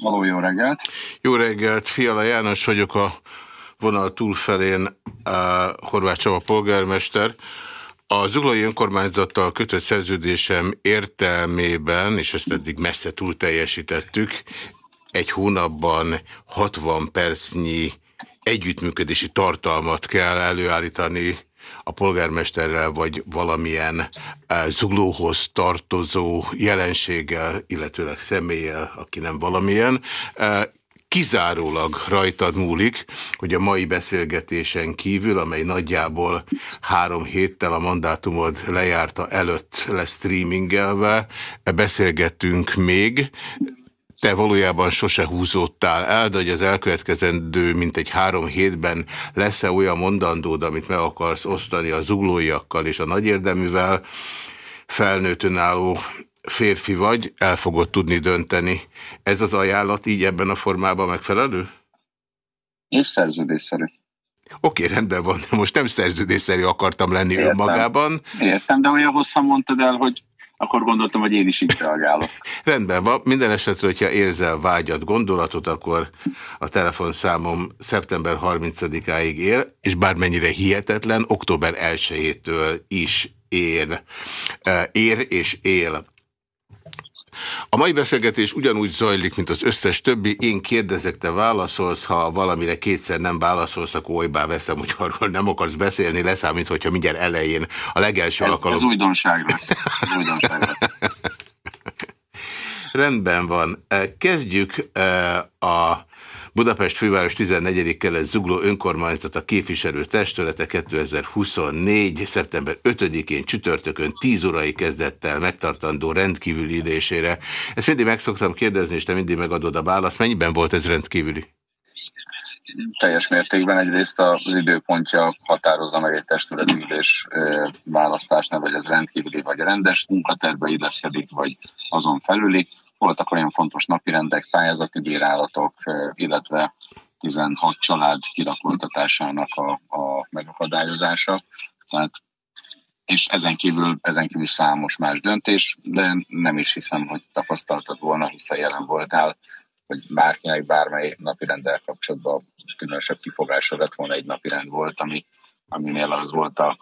Való jó reggelt. Jó reggelt, Fiala János vagyok a vonal túlfelén, a Horváth Csaba polgármester. A Zuglói önkormányzattal kötött szerződésem értelmében, és ezt eddig messze túl teljesítettük, egy hónapban 60 percnyi együttműködési tartalmat kell előállítani a polgármesterrel, vagy valamilyen eh, zuglóhoz tartozó jelenséggel, illetőleg személlyel, aki nem valamilyen. Eh, kizárólag rajtad múlik, hogy a mai beszélgetésen kívül, amely nagyjából három héttel a mandátumod lejárta előtt lesz streamingelve, beszélgettünk még, te valójában sose húzódtál el, de hogy az elkövetkezendő, mint egy három hétben lesz-e olyan mondandód, amit meg akarsz osztani a zuglóiakkal és a nagyérdeművel, felnőtt önálló férfi vagy, el fogod tudni dönteni. Ez az ajánlat így ebben a formában megfelelő? És szerződésszerű. Oké, rendben van, de most nem szerződésszerű akartam lenni Értem. önmagában. Értem, de olyan hosszan mondtad el, hogy akkor gondoltam, hogy én is így reagálok. Rendben van. Minden esetre, hogyha érzel vágyat, gondolatot, akkor a telefonszámom szeptember 30-áig él, és bármennyire hihetetlen, október 1-től is ér, ér és él. A mai beszélgetés ugyanúgy zajlik, mint az összes többi. Én kérdezek, te válaszolsz, ha valamire kétszer nem válaszolsz, akkor olybá veszem, hogy arról nem akarsz beszélni, leszámít, hogyha mindjárt elején a legelső ez, alkalom... Ez újdonság lesz. Ez újdonság lesz. Rendben van. Kezdjük eh, a Budapest főváros 14. kelet Zugló önkormányzata képviselő testülete 2024. szeptember 5-én csütörtökön 10 órai kezdettel megtartandó rendkívüli ülésére. Ezt mindig meg szoktam kérdezni, és te mindig megadod a választ. Mennyiben volt ez rendkívüli? teljes mértékben egyrészt az időpontja határozza meg egy testületi ülés választásnál, vagy ez rendkívüli, vagy rendes munkaterbe illeszkedik, vagy azon felüli. Voltak olyan fontos napirendek, pályázati bírálatok, illetve 16 család kirakoltatásának a, a megakadályozása. Tehát és ezen kívül, ezen kívül számos más döntés, de nem is hiszem, hogy tapasztaltad volna, hiszen jelen voltál, hogy bárkinek bármely napirenddel kapcsolatban különösebb kifogásra lett volna egy napirend volt, ami, aminél az volt a,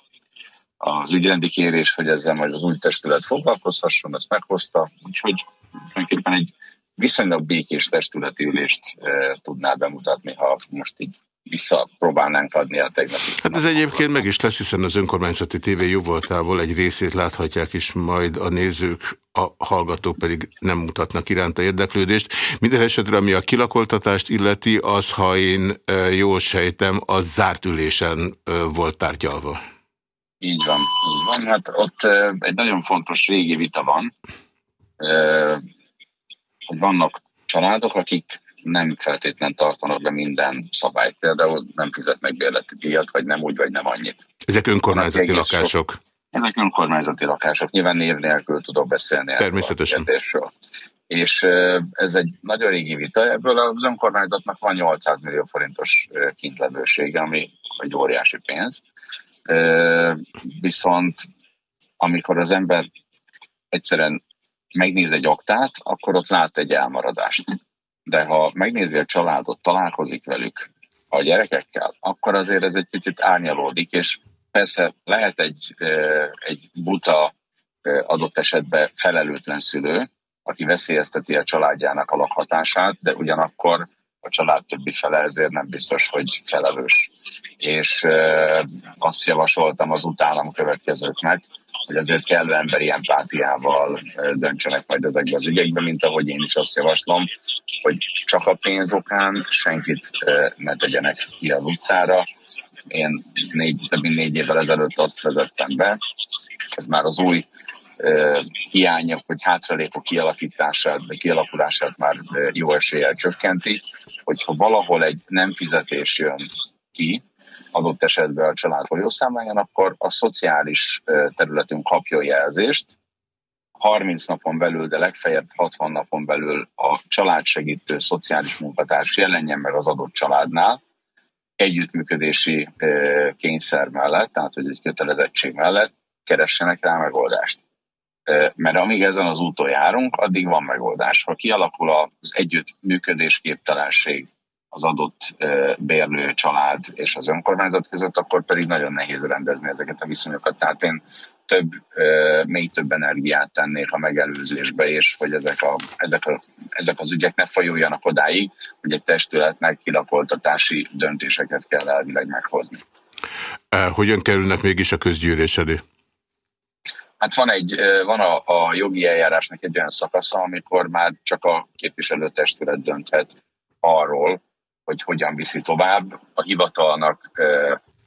az ügyrendi kérés, hogy ezzel majd az új testület foglalkozhasson, ezt meghozta, úgyhogy tulajdonképpen egy viszonylag békés testületi ülést e, tudná bemutatni, ha most így visszapróbálnánk adni a tegnapi. Hát ez egyébként meg is lesz, hiszen az önkormányzati tévé jó voltából egy részét láthatják is majd a nézők, a hallgatók pedig nem mutatnak iránta érdeklődést. Minden esetre, ami a kilakoltatást illeti, az, ha én e, jól sejtem, az zárt ülésen e, volt tárgyalva. Így van, így van. Hát ott egy nagyon fontos régi vita van, hogy vannak családok, akik nem feltétlen tartanak be minden szabályt, például nem fizetnek bérleti díjat, vagy nem úgy, vagy nem annyit. Ezek önkormányzati lakások? Sok, ezek önkormányzati lakások. Nyilván név nélkül tudok beszélni Természetesen. a És ez egy nagyon régi vita. Ebből az önkormányzatnak van 800 millió forintos kintlevősége, ami egy óriási pénz. Viszont amikor az ember egyszerűen megnéz egy aktát, akkor ott lát egy elmaradást. De ha megnézi a családot, találkozik velük, a gyerekekkel, akkor azért ez egy picit árnyalódik, és persze lehet egy, egy buta adott esetben felelőtlen szülő, aki veszélyezteti a családjának a lakhatását, de ugyanakkor a család többi fele ezért nem biztos, hogy felelős. És azt javasoltam az utánam következőknek, hogy azért kellő emberi empátiával döntsenek majd ezekbe az ügyekbe, mint ahogy én is azt javaslom, hogy csak a pénz okán senkit ne tegyenek ki az utcára. Én négy, több mint négy évvel ezelőtt azt vezettem be, ez már az új hiányok vagy hátralékok kialakítását, kialakulását már jó eséllyel csökkenti, hogyha valahol egy nem fizetés jön ki, adott esetben a család folyószámláján, akkor a szociális területünk kapja jelzést, 30 napon belül, de legfeljebb 60 napon belül a családsegítő szociális munkatárs jelenjen meg az adott családnál, együttműködési kényszer mellett, tehát hogy egy kötelezettség mellett keressenek rá megoldást. Mert amíg ezen az úton járunk, addig van megoldás. Ha kialakul az együttműködés képtelenség az adott bérlő család és az önkormányzat között, akkor pedig nagyon nehéz rendezni ezeket a viszonyokat. Tehát én több, még több energiát tennék a megelőzésbe, és hogy ezek, a, ezek, a, ezek az ügyek ne fajuljanak odáig, hogy egy testületnek kilakoltatási döntéseket kell elvileg meghozni. Hogyan kerülnek mégis a közgyűlés elé? Hát van, egy, van a, a jogi eljárásnak egy olyan szakasza, amikor már csak a képviselőtestület dönthet arról, hogy hogyan viszi tovább. A hivatalnak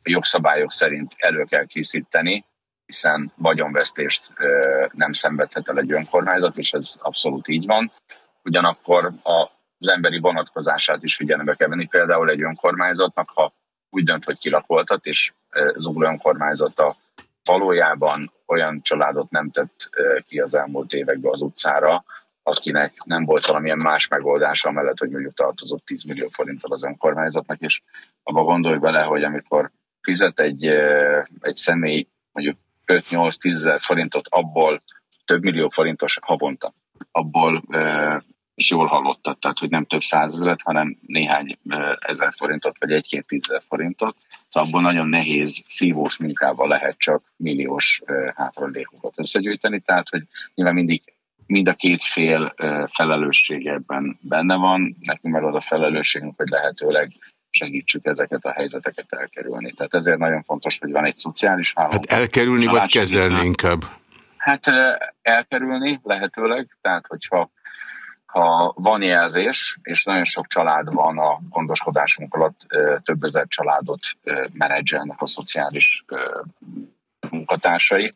a jogszabályok szerint elő kell készíteni, hiszen vagyonvesztést nem szenvedhet el egy önkormányzat, és ez abszolút így van. Ugyanakkor az emberi vonatkozását is figyelembe kell venni. Például egy önkormányzatnak, ha úgy dönt, hogy kilakoltat, és Zugló önkormányzata valójában olyan családot nem tett ki az elmúlt években az utcára, akinek nem volt valamilyen más megoldása mellett, hogy mondjuk tartozott 10 millió forinttal az önkormányzatnak, és abba gondolj bele, hogy amikor fizet egy, egy személy mondjuk 5-8-10 ezer forintot, abból több millió forintos havonta, abból és jól hallottad, tehát hogy nem több százezeret, hanem néhány ezer forintot, vagy egy-két tízezer forintot. Szóval abból nagyon nehéz, szívós munkával lehet csak milliós hátralékokat összegyűjteni, tehát hogy nyilván mindig mind a két fél felelőssége ebben benne van, nekünk meg az a felelősségünk, hogy lehetőleg segítsük ezeket a helyzeteket elkerülni. Tehát ezért nagyon fontos, hogy van egy szociális háló. Hát elkerülni vagy kezelni inkább? Hát elkerülni lehetőleg, tehát hogyha ha van jelzés, és nagyon sok család van a gondoskodásunk alatt, több ezer családot menedzselnek a szociális munkatársai,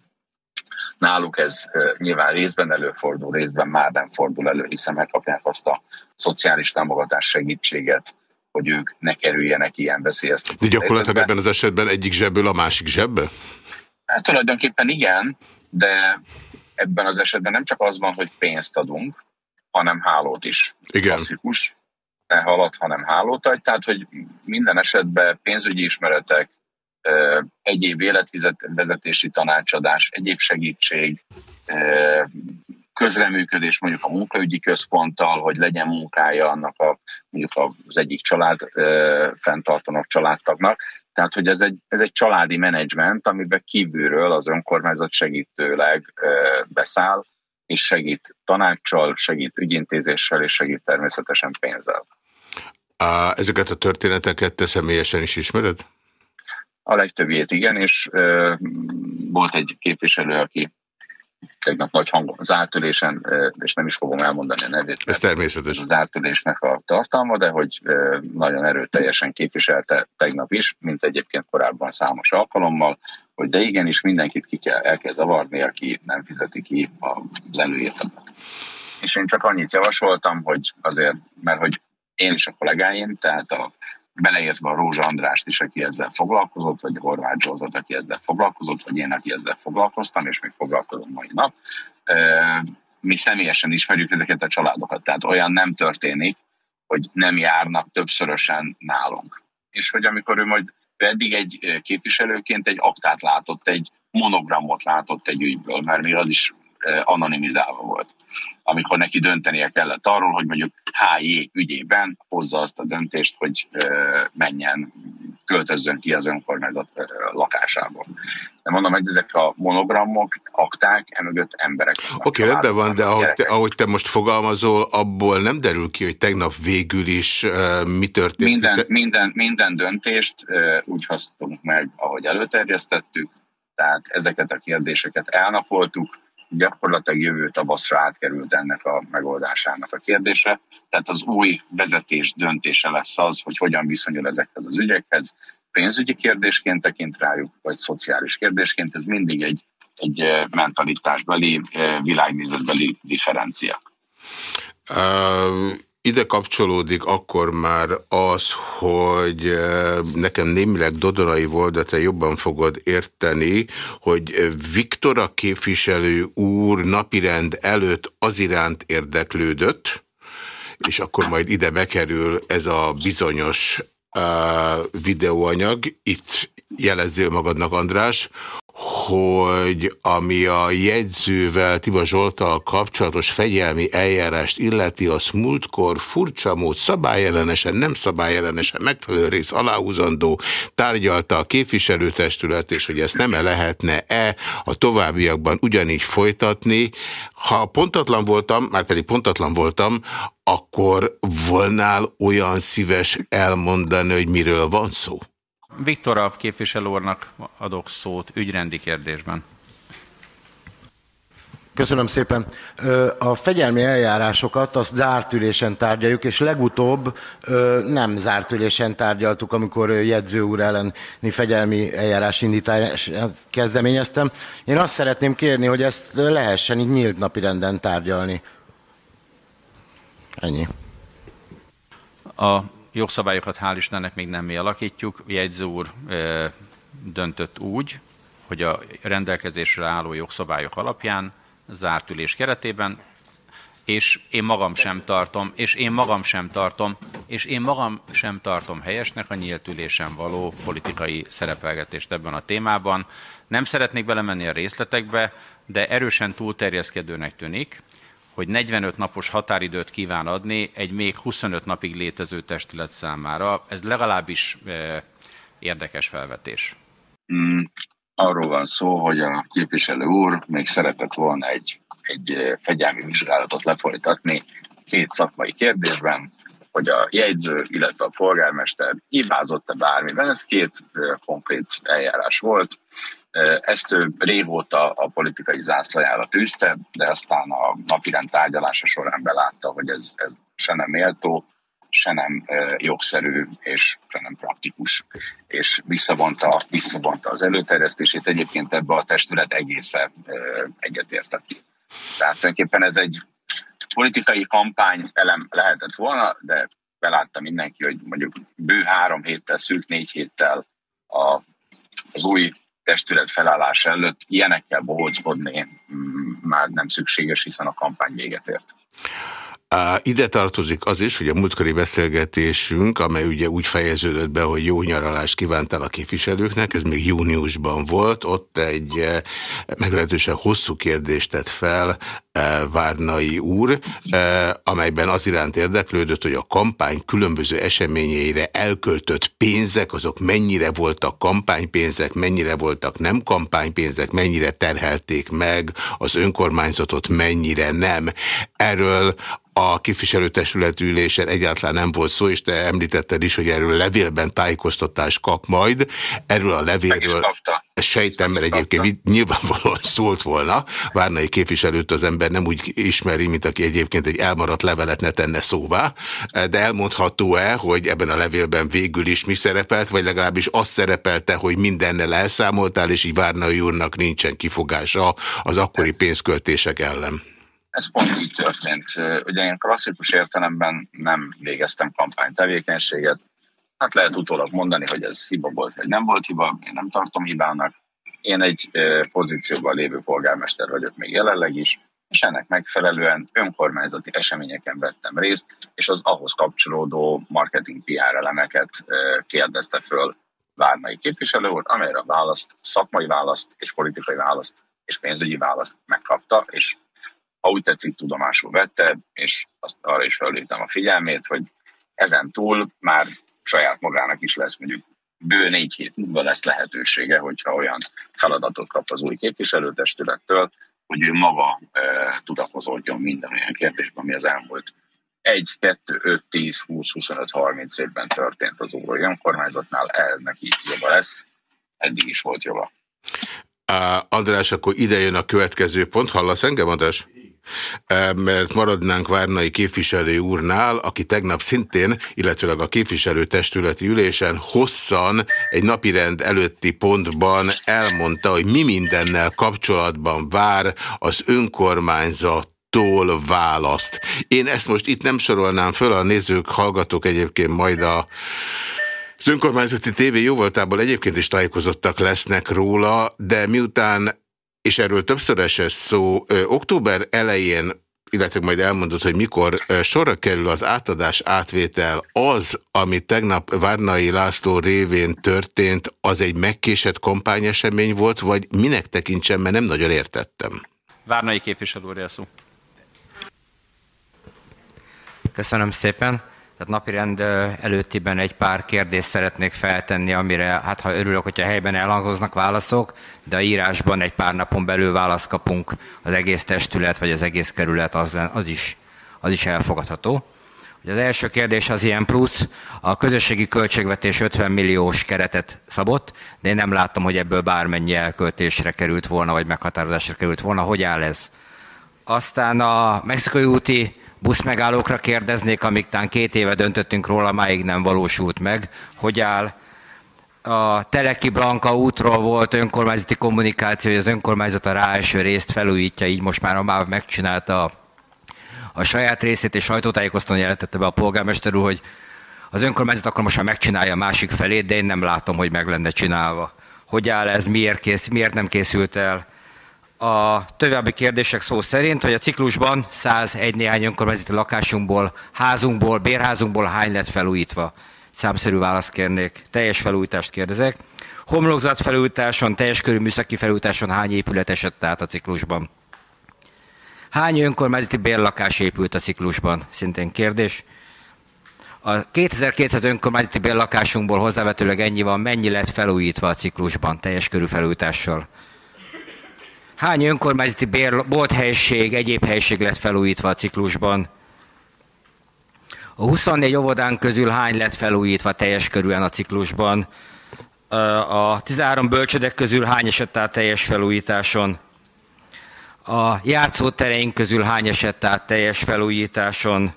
Náluk ez nyilván részben előfordul, részben már nem fordul elő, hiszen megkapják azt a szociális támogatás segítséget, hogy ők ne kerüljenek ilyen veszélyeztető De gyakorlatilag ebben az esetben egyik zsebből a másik zsebbe? Hát tulajdonképpen igen, de ebben az esetben nem csak az van, hogy pénzt adunk, hanem hálót is. Igen. Klasszikus, ne halat, hanem hálót adj. Tehát, hogy minden esetben pénzügyi ismeretek, egyéb életvezetési tanácsadás, egyéb segítség, közreműködés mondjuk a munkaügyi központtal, hogy legyen munkája annak a, mondjuk az egyik család fenntartanak családtagnak. Tehát, hogy ez egy, ez egy családi menedzsment, amiben kívülről az önkormányzat segítőleg beszáll, és segít tanácssal, segít ügyintézéssel, és segít természetesen pénzzel. Ezeket a történeteket te személyesen is ismered? A legtöbbjét igen, és ö, volt egy képviselő, aki tegnap nagy hang az átülésen, és nem is fogom elmondani a nevét. Ez természetes. Az átülésnek a tartalma, de hogy nagyon erőteljesen képviselte tegnap is, mint egyébként korábban számos alkalommal, hogy de igenis mindenkit ki kell, el kell zavarni, aki nem fizeti ki az előírtakat. És én csak annyit javasoltam, hogy azért, mert hogy én is a kollégáim, tehát a beleértve a Rózsa Andrást is, aki ezzel foglalkozott, vagy Horváth Zsoltot, aki ezzel foglalkozott, vagy én, aki ezzel foglalkoztam, és még foglalkozom mai nap. Mi személyesen ismerjük ezeket a családokat, tehát olyan nem történik, hogy nem járnak többszörösen nálunk. És hogy amikor ő majd eddig egy képviselőként egy aktát látott, egy monogramot látott egy ügyből, mert még az is anonimizálva volt. Amikor neki döntenie kellett arról, hogy mondjuk HJ ügyében hozza azt a döntést, hogy menjen, költözzön ki az önkormányzat lakásából. De mondom, hogy ezek a monogramok, akták, emögött emberek. Oké, okay, rendben van, de ahogy te, ahogy te most fogalmazol, abból nem derül ki, hogy tegnap végül is uh, mi történt? Minden, minden, minden döntést uh, úgy hasztunk meg, ahogy előterjesztettük, tehát ezeket a kérdéseket elnapoltuk, gyakorlatilag jövő tavaszra átkerült ennek a megoldásának a kérdése. Tehát az új vezetés döntése lesz az, hogy hogyan viszonyul ezekhez az ügyekhez. Pénzügyi kérdésként tekint rájuk, vagy szociális kérdésként, ez mindig egy, egy eh, mentalitásbeli, eh, világnézetbeli differencia. Uh, ide kapcsolódik akkor már az, hogy eh, nekem némileg dodonai volt, de te jobban fogod érteni, hogy Viktora képviselő úr napirend előtt az iránt érdeklődött, és akkor majd ide bekerül ez a bizonyos uh, videóanyag, itt jelezzél magadnak András, hogy ami a jegyzővel, Tiba Zsoltal kapcsolatos fegyelmi eljárást illeti, az múltkor furcsa mód szabályellenesen, nem szabályellenesen, megfelelő rész aláhúzandó tárgyalta a képviselőtestület, és hogy ezt nem -e lehetne-e a továbbiakban ugyanígy folytatni. Ha pontatlan voltam, már pedig pontatlan voltam, akkor volnál olyan szíves elmondani, hogy miről van szó? Viktor képviselő úrnak adok szót ügyrendi kérdésben. Köszönöm szépen. A fegyelmi eljárásokat azt zárt ülésen tárgyaljuk, és legutóbb nem zárt ülésen tárgyaltuk, amikor jegyző úr elleni fegyelmi eljárás indítás kezdeményeztem. Én azt szeretném kérni, hogy ezt lehessen így nyílt napirenden tárgyalni. Ennyi. A jogszabályokat hál' Istennek még nem mi alakítjuk. Jegyző úr döntött úgy, hogy a rendelkezésre álló jogszabályok alapján zárt ülés keretében, és én magam sem tartom, és én magam sem tartom, és én magam sem tartom helyesnek a nyílt ülésen való politikai szerepelgetést ebben a témában. Nem szeretnék belemenni a részletekbe, de erősen túlterjeszkedőnek tűnik, hogy 45 napos határidőt kíván adni egy még 25 napig létező testület számára. Ez legalábbis e, érdekes felvetés. Mm, arról van szó, hogy a képviselő úr még szeretett volna egy, egy e, fegyelmi vizsgálatot lefolytatni két szakmai kérdésben, hogy a jegyző, illetve a polgármester hibázott-e bármiben. Ez két e, konkrét eljárás volt. Ezt ő régóta a politikai zászlajára tűzte, de aztán a napirend tárgyalása során belátta, hogy ez, ez se nem méltó, se nem jogszerű, és se nem praktikus, és visszavonta, visszavonta az előterjesztését. Egyébként ebbe a testület egészen egyetértett. Tehát tulajdonképpen ez egy politikai kampány elem lehetett volna, de belátta mindenki, hogy mondjuk bő három héttel, szűk négy héttel a, az új testület felállás előtt ilyenekkel bohóckodni mm, már nem szükséges, hiszen a kampány véget ért. Ide tartozik az is, hogy a múltkori beszélgetésünk, amely ugye úgy fejeződött be, hogy jó nyaralást kívántál a képviselőknek, ez még júniusban volt, ott egy eh, meglehetősen hosszú kérdést tett fel eh, Várnai úr, eh, amelyben az iránt érdeklődött, hogy a kampány különböző eseményeire elköltött pénzek, azok mennyire voltak kampánypénzek, mennyire voltak nem kampánypénzek, mennyire terhelték meg az önkormányzatot, mennyire nem. Erről a képviselőtestület ülésen egyáltalán nem volt szó, és te említetted is, hogy erről levélben tájékoztatást kap majd. Erről a levélről sejtem, mert egyébként nyilvánvalóan szólt volna. Várnai képviselőt az ember nem úgy ismeri, mint aki egyébként egy elmaradt levelet ne tenne szóvá, de elmondható-e, hogy ebben a levélben végül is mi szerepelt, vagy legalábbis azt szerepelte, hogy mindennel elszámoltál, és így Várnai úrnak nincsen kifogása az akkori pénzköltések ellen? Ez pont így történt. Ugye én klasszikus értelemben nem végeztem kampánytevékenységet. Hát lehet utólag mondani, hogy ez hiba volt, vagy nem volt hiba, én nem tartom hibának. Én egy pozícióban lévő polgármester vagyok még jelenleg is, és ennek megfelelően önkormányzati eseményeken vettem részt, és az ahhoz kapcsolódó marketing PR elemeket kérdezte föl Várnai képviselő úr, amelyre a választ, szakmai választ és politikai választ és pénzügyi választ megkapta, és ha úgy tetszik, tudomásul vette, és azt arra is felhívtam a figyelmét, hogy ezen túl már saját magának is lesz mondjuk bő négy hét múlva lesz lehetősége, hogyha olyan feladatot kap az új képviselőtestülettől, hogy ő maga e, tudakozódjon minden olyan kérdésben, ami az elmúlt 1, 2, 5, 10, 20, 25, 30 évben történt az új önkormányzatnál, ehhez neki joga lesz, eddig is volt joga. András, akkor ide jön a következő pont. Hallasz engem, András? Mert maradnánk Várnai képviselő úrnál, aki tegnap szintén, illetőleg a képviselőtestületi ülésen hosszan egy napirend előtti pontban elmondta, hogy mi mindennel kapcsolatban vár az önkormányzat választ. Én ezt most itt nem sorolnám föl, a nézők, hallgatók egyébként majd a az önkormányzati tévé jóvoltából egyébként is tájékozottak lesznek róla, de miután és erről többször esett szó, október elején illetve majd elmondod, hogy mikor sorra kerül az átadás átvétel, az, ami tegnap Várnai László révén történt, az egy megkésett kampányesemény volt, vagy minek tekintsem, mert nem nagyon értettem. Várnai képviselő szó. Köszönöm szépen. Tehát napirend előttiben egy pár kérdést szeretnék feltenni, amire, hát ha örülök, hogyha helyben elhangoznak válaszok, de a írásban egy pár napon belül választ kapunk az egész testület, vagy az egész kerület, az, az, is, az is elfogadható. Az első kérdés az ilyen plusz, a közösségi költségvetés 50 milliós keretet szabott, de én nem látom, hogy ebből bármennyi elköltésre került volna, vagy meghatározásra került volna. Hogy áll ez? Aztán a mexikai úti buszmegállókra kérdeznék, amíg tán két éve döntöttünk róla, máig nem valósult meg. Hogy áll? A Teleki Blanka útról volt önkormányzati kommunikáció, hogy az önkormányzat a ráeső részt felújítja, így most már a MÁV megcsinálta a, a saját részét, és sajtótájékoztatón jelentette be a polgármester úr, hogy az önkormányzat akkor most már megcsinálja a másik felét, de én nem látom, hogy meg lenne csinálva. Hogy áll ez, miért, kész, miért nem készült el? A további kérdések szó szerint, hogy a ciklusban 101 néhány önkormányzati lakásunkból, házunkból, bérházunkból hány lett felújítva? Számszerű választ kérnék. Teljes felújítást kérdezek. Homlokzat felújításon, teljes körű műszaki felújításon hány épület esett át a ciklusban? Hány önkormányzati bérlakás épült a ciklusban? Szintén kérdés. A 2200 önkormányzati bérlakásunkból hozzávetőleg ennyi van, mennyi lett felújítva a ciklusban teljes körű felújítással? Hány önkormányzati bér, egyéb helység lett felújítva a ciklusban? A 24 óvodán közül hány lett felújítva teljes körülön a ciklusban? A 13 bölcsödek közül hány esett át teljes felújításon? A játszótereink közül hány esett át teljes felújításon?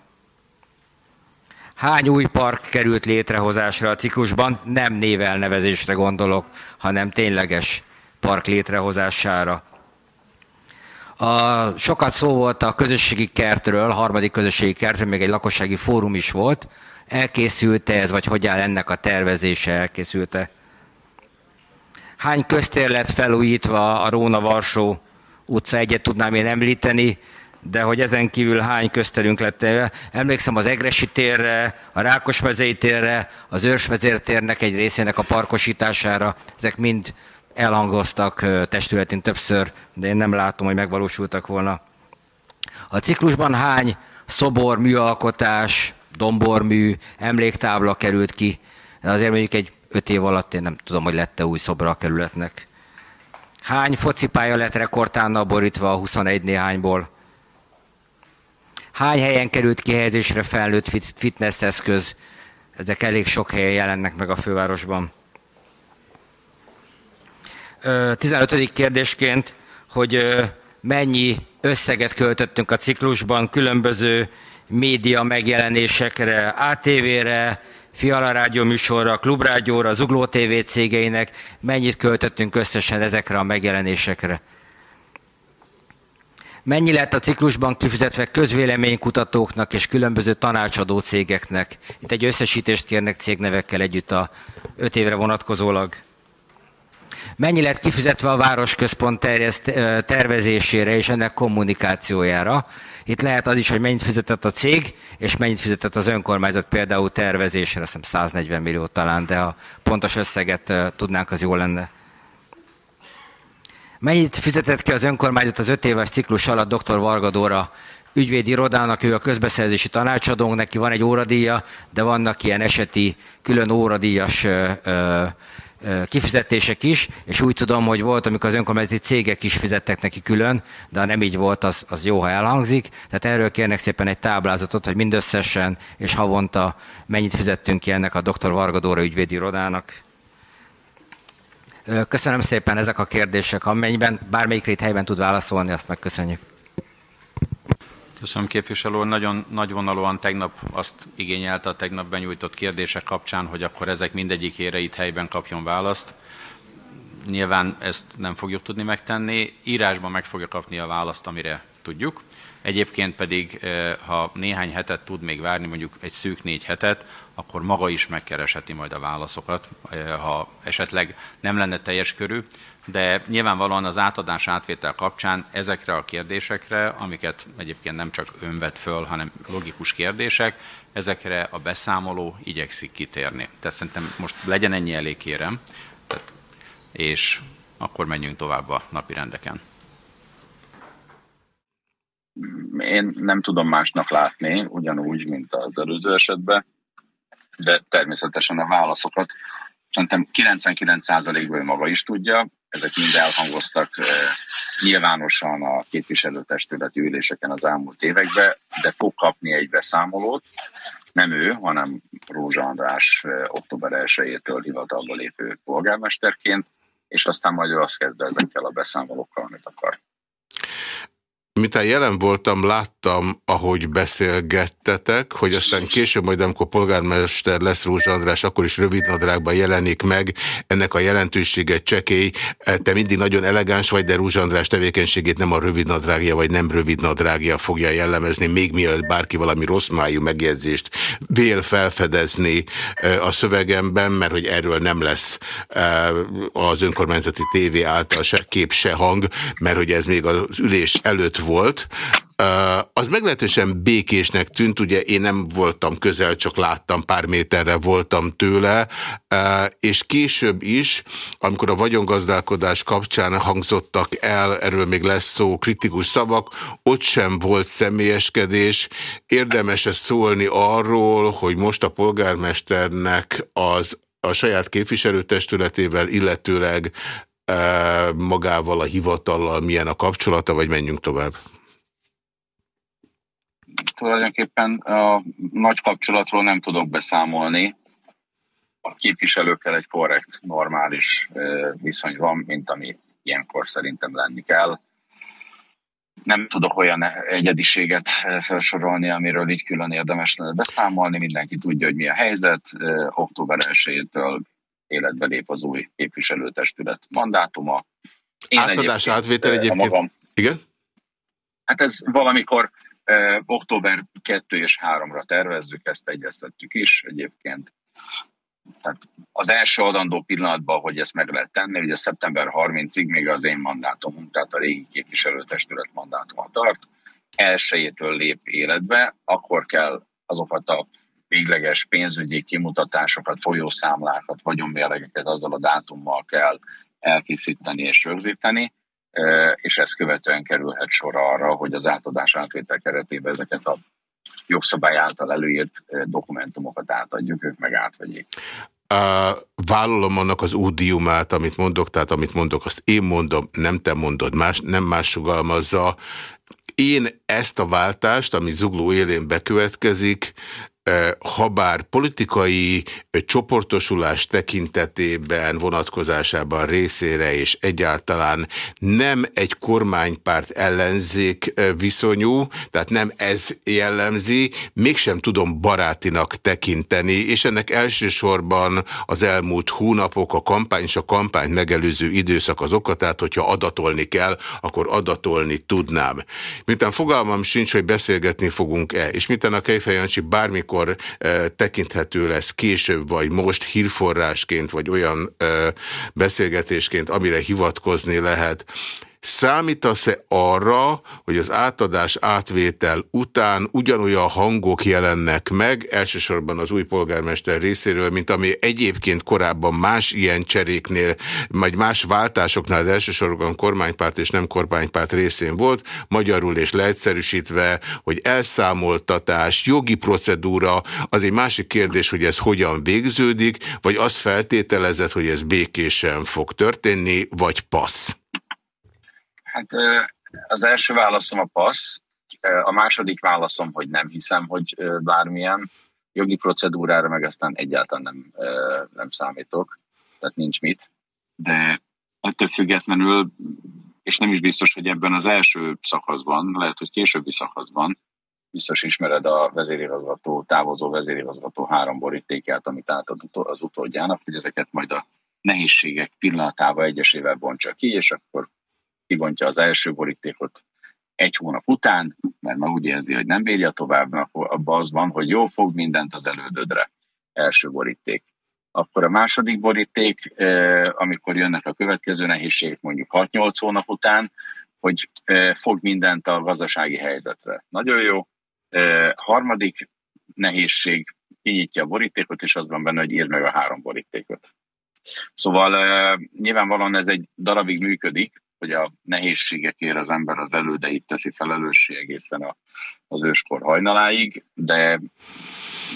Hány új park került létrehozásra a ciklusban? Nem névelnevezésre gondolok, hanem tényleges park létrehozására. A, sokat szó volt a közösségi kertről, harmadik közösségi kertről, még egy lakossági fórum is volt. Elkészült-e ez, vagy hogy áll ennek a tervezése, elkészült-e? Hány köztér lett felújítva a Róna-Varsó utca, egyet tudnám én említeni, de hogy ezen kívül hány közterünk lett. Emlékszem az Egresi térre, a Rákosmezei térre, az Őrsvezértérnek egy részének a parkosítására, ezek mind elhangoztak testületén többször, de én nem látom, hogy megvalósultak volna. A ciklusban hány szobor, műalkotás, dombormű, emléktábla került ki, de azért mondjuk egy öt év alatt én nem tudom, hogy lett-e új szobra a kerületnek. Hány focipálya lett rekordtánnal borítva a 21 néhányból? Hány helyen került kihelyezésre felnőtt fitness eszköz? Ezek elég sok helyen jelennek meg a fővárosban. 15. kérdésként, hogy mennyi összeget költöttünk a ciklusban különböző média megjelenésekre, ATV-re, Fiala Rádió műsorra, Klubrádióra, Zugló TV cégeinek, mennyit költöttünk összesen ezekre a megjelenésekre. Mennyi lett a ciklusban kifizetve közvéleménykutatóknak és különböző tanácsadó cégeknek? Itt egy összesítést kérnek cégnevekkel együtt a öt évre vonatkozólag. Mennyi lett kifizetve a városközpont tervezésére és ennek kommunikációjára? Itt lehet az is, hogy mennyit fizetett a cég, és mennyit fizetett az önkormányzat például tervezésre, azt hiszem 140 millió talán, de ha pontos összeget tudnánk, az jó lenne. Mennyit fizetett ki az önkormányzat az öt éves ciklus alatt dr. Vargadóra ügyvédi irodának, ő a közbeszerzési tanácsadónk, neki van egy óradíja, de vannak ilyen eseti külön óradíjas ö, ö, kifizetések is, és úgy tudom, hogy volt, amikor az önkormányzati cégek is fizettek neki külön, de ha nem így volt, az, az jó, ha elhangzik. Tehát erről kérnek szépen egy táblázatot, hogy mindösszesen és havonta mennyit fizettünk ki ennek a dr. Vargadóra ügyvédi irodának. Köszönöm szépen ezek a kérdések. Amennyiben bármelyik helyben tud válaszolni, azt megköszönjük. Köszönöm képviselő Nagyon nagyvonalúan tegnap azt igényelte a tegnap benyújtott kérdések kapcsán, hogy akkor ezek mindegyikére itt helyben kapjon választ. Nyilván ezt nem fogjuk tudni megtenni. Írásban meg fogja kapni a választ, amire tudjuk. Egyébként pedig, ha néhány hetet tud még várni, mondjuk egy szűk négy hetet, akkor maga is megkeresheti majd a válaszokat, ha esetleg nem lenne teljes körű, de nyilvánvalóan az átadás átvétel kapcsán ezekre a kérdésekre, amiket egyébként nem csak ön vett föl, hanem logikus kérdések, ezekre a beszámoló igyekszik kitérni. Tehát szerintem most legyen ennyi elég kérem, tehát, és akkor menjünk tovább a napi rendeken. Én nem tudom másnak látni, ugyanúgy, mint az előző esetben, de természetesen a válaszokat szerintem 99%-ból maga is tudja, ezek mind elhangoztak nyilvánosan a képviselőtestületi üléseken az elmúlt években, de fog kapni egy beszámolót, nem ő, hanem Rózsa András október 1-től hivatalba lépő polgármesterként, és aztán majd ő azt kezd ezekkel a beszámolókkal, amit akar. Miután jelen voltam, láttam, ahogy beszélgettetek, hogy aztán később majd, amikor polgármester lesz Rózsa András, akkor is rövidnadrágban jelenik meg. Ennek a jelentősége csekély. Te mindig nagyon elegáns vagy, de Rózsa András tevékenységét nem a rövidnadrágja vagy nem rövidnadrágja fogja jellemezni, még mielőtt bárki valami rossz májú megjegyzést vél felfedezni a szövegemben, mert hogy erről nem lesz az önkormányzati tévé által se kép, se hang, mert hogy ez még az ülés előtt volt, az meglehetősen békésnek tűnt, ugye én nem voltam közel, csak láttam, pár méterre voltam tőle, és később is, amikor a vagyongazdálkodás kapcsán hangzottak el, erről még lesz szó, kritikus szavak, ott sem volt személyeskedés, érdemes-e szólni arról, hogy most a polgármesternek az a saját képviselőtestületével, illetőleg magával a hivatallal milyen a kapcsolata, vagy menjünk tovább? Tulajdonképpen a nagy kapcsolatról nem tudok beszámolni. A képviselőkkel egy korrekt, normális viszony van, mint ami ilyenkor szerintem lenni kell. Nem tudok olyan egyediséget felsorolni, amiről így külön érdemes lenne beszámolni. Mindenki tudja, hogy mi a helyzet. Október 1-től életbe lép az új képviselőtestület mandátuma. Én Átadás, átvétel egyébként. Magam, Igen? Hát ez valamikor eh, október 2 és 3-ra tervezzük, ezt egyeztettük is egyébként. Tehát az első adandó pillanatban, hogy ezt meg lehet tenni, ugye szeptember 30-ig még az én mandátumom, tehát a régi képviselőtestület mandátuma tart, elsőjétől lép életbe, akkor kell azokat a végleges pénzügyi kimutatásokat, folyószámlákat, vagyonmérlegeket azzal a dátummal kell elkészíteni és rögzíteni, és ezt követően kerülhet sor arra, hogy az átadás átvétel keretében ezeket a jogszabály által előírt dokumentumokat átadjuk, ők meg átvegyék. Uh, vállalom annak az údiumát, amit mondok, tehát amit mondok, azt én mondom, nem te mondod, más, nem más sugalmazza. Én ezt a váltást, ami zugló élén bekövetkezik, habár politikai csoportosulás tekintetében, vonatkozásában részére és egyáltalán nem egy kormánypárt ellenzék viszonyú, tehát nem ez jellemzi, mégsem tudom barátinak tekinteni, és ennek elsősorban az elmúlt hónapok, a kampány és a kampány megelőző időszak az oka, tehát hogyha adatolni kell, akkor adatolni tudnám. Miután fogalmam sincs, hogy beszélgetni fogunk-e, és miután a Kejfejancsi bármikor akkor tekinthető lesz később, vagy most hírforrásként, vagy olyan beszélgetésként, amire hivatkozni lehet. Számítasz-e arra, hogy az átadás átvétel után ugyanolyan hangok jelennek meg, elsősorban az új polgármester részéről, mint ami egyébként korábban más ilyen cseréknél, vagy más váltásoknál, de elsősorban kormánypárt és nem kormánypárt részén volt, magyarul és leegyszerűsítve, hogy elszámoltatás, jogi procedúra, az egy másik kérdés, hogy ez hogyan végződik, vagy az feltételezett, hogy ez békésen fog történni, vagy passz. Hát az első válaszom a passz, a második válaszom, hogy nem hiszem, hogy bármilyen jogi procedúrára, meg aztán egyáltalán nem, nem számítok, tehát nincs mit. De ettől függetlenül, és nem is biztos, hogy ebben az első szakaszban, lehet, hogy későbbi szakaszban, biztos ismered a vezérigazgató, távozó vezérigazgató három borítékát, amit átad az utódjának, hogy ezeket majd a nehézségek pillanatában egyesével bontsa ki, és akkor kibontja az első borítékot, egy hónap után, mert már úgy érzi, hogy nem bírja tovább, akkor abban az van, hogy jó, fog mindent az elődödre. Első boríték. Akkor a második boríték, amikor jönnek a következő nehézségek mondjuk 6-8 hónap után, hogy fog mindent a gazdasági helyzetre. Nagyon jó. Harmadik nehézség, kinyitja a borítékot, és az van benne, hogy írd meg a három borítékot. Szóval nyilvánvalóan ez egy darabig működik, hogy a nehézségekért az ember az elődeit teszi felelősség egészen az őskor hajnaláig, de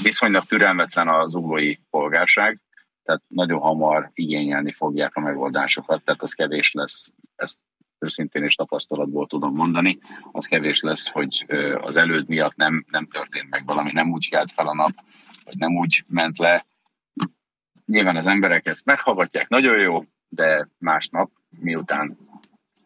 viszonylag türelmetlen az uglói polgárság, tehát nagyon hamar igényelni fogják a megoldásokat, tehát az kevés lesz, ezt őszintén és tapasztalatból tudom mondani, az kevés lesz, hogy az előd miatt nem, nem történt meg valami, nem úgy kelt fel a nap, vagy nem úgy ment le. Nyilván az emberek ezt meghallgatják, nagyon jó, de másnap, miután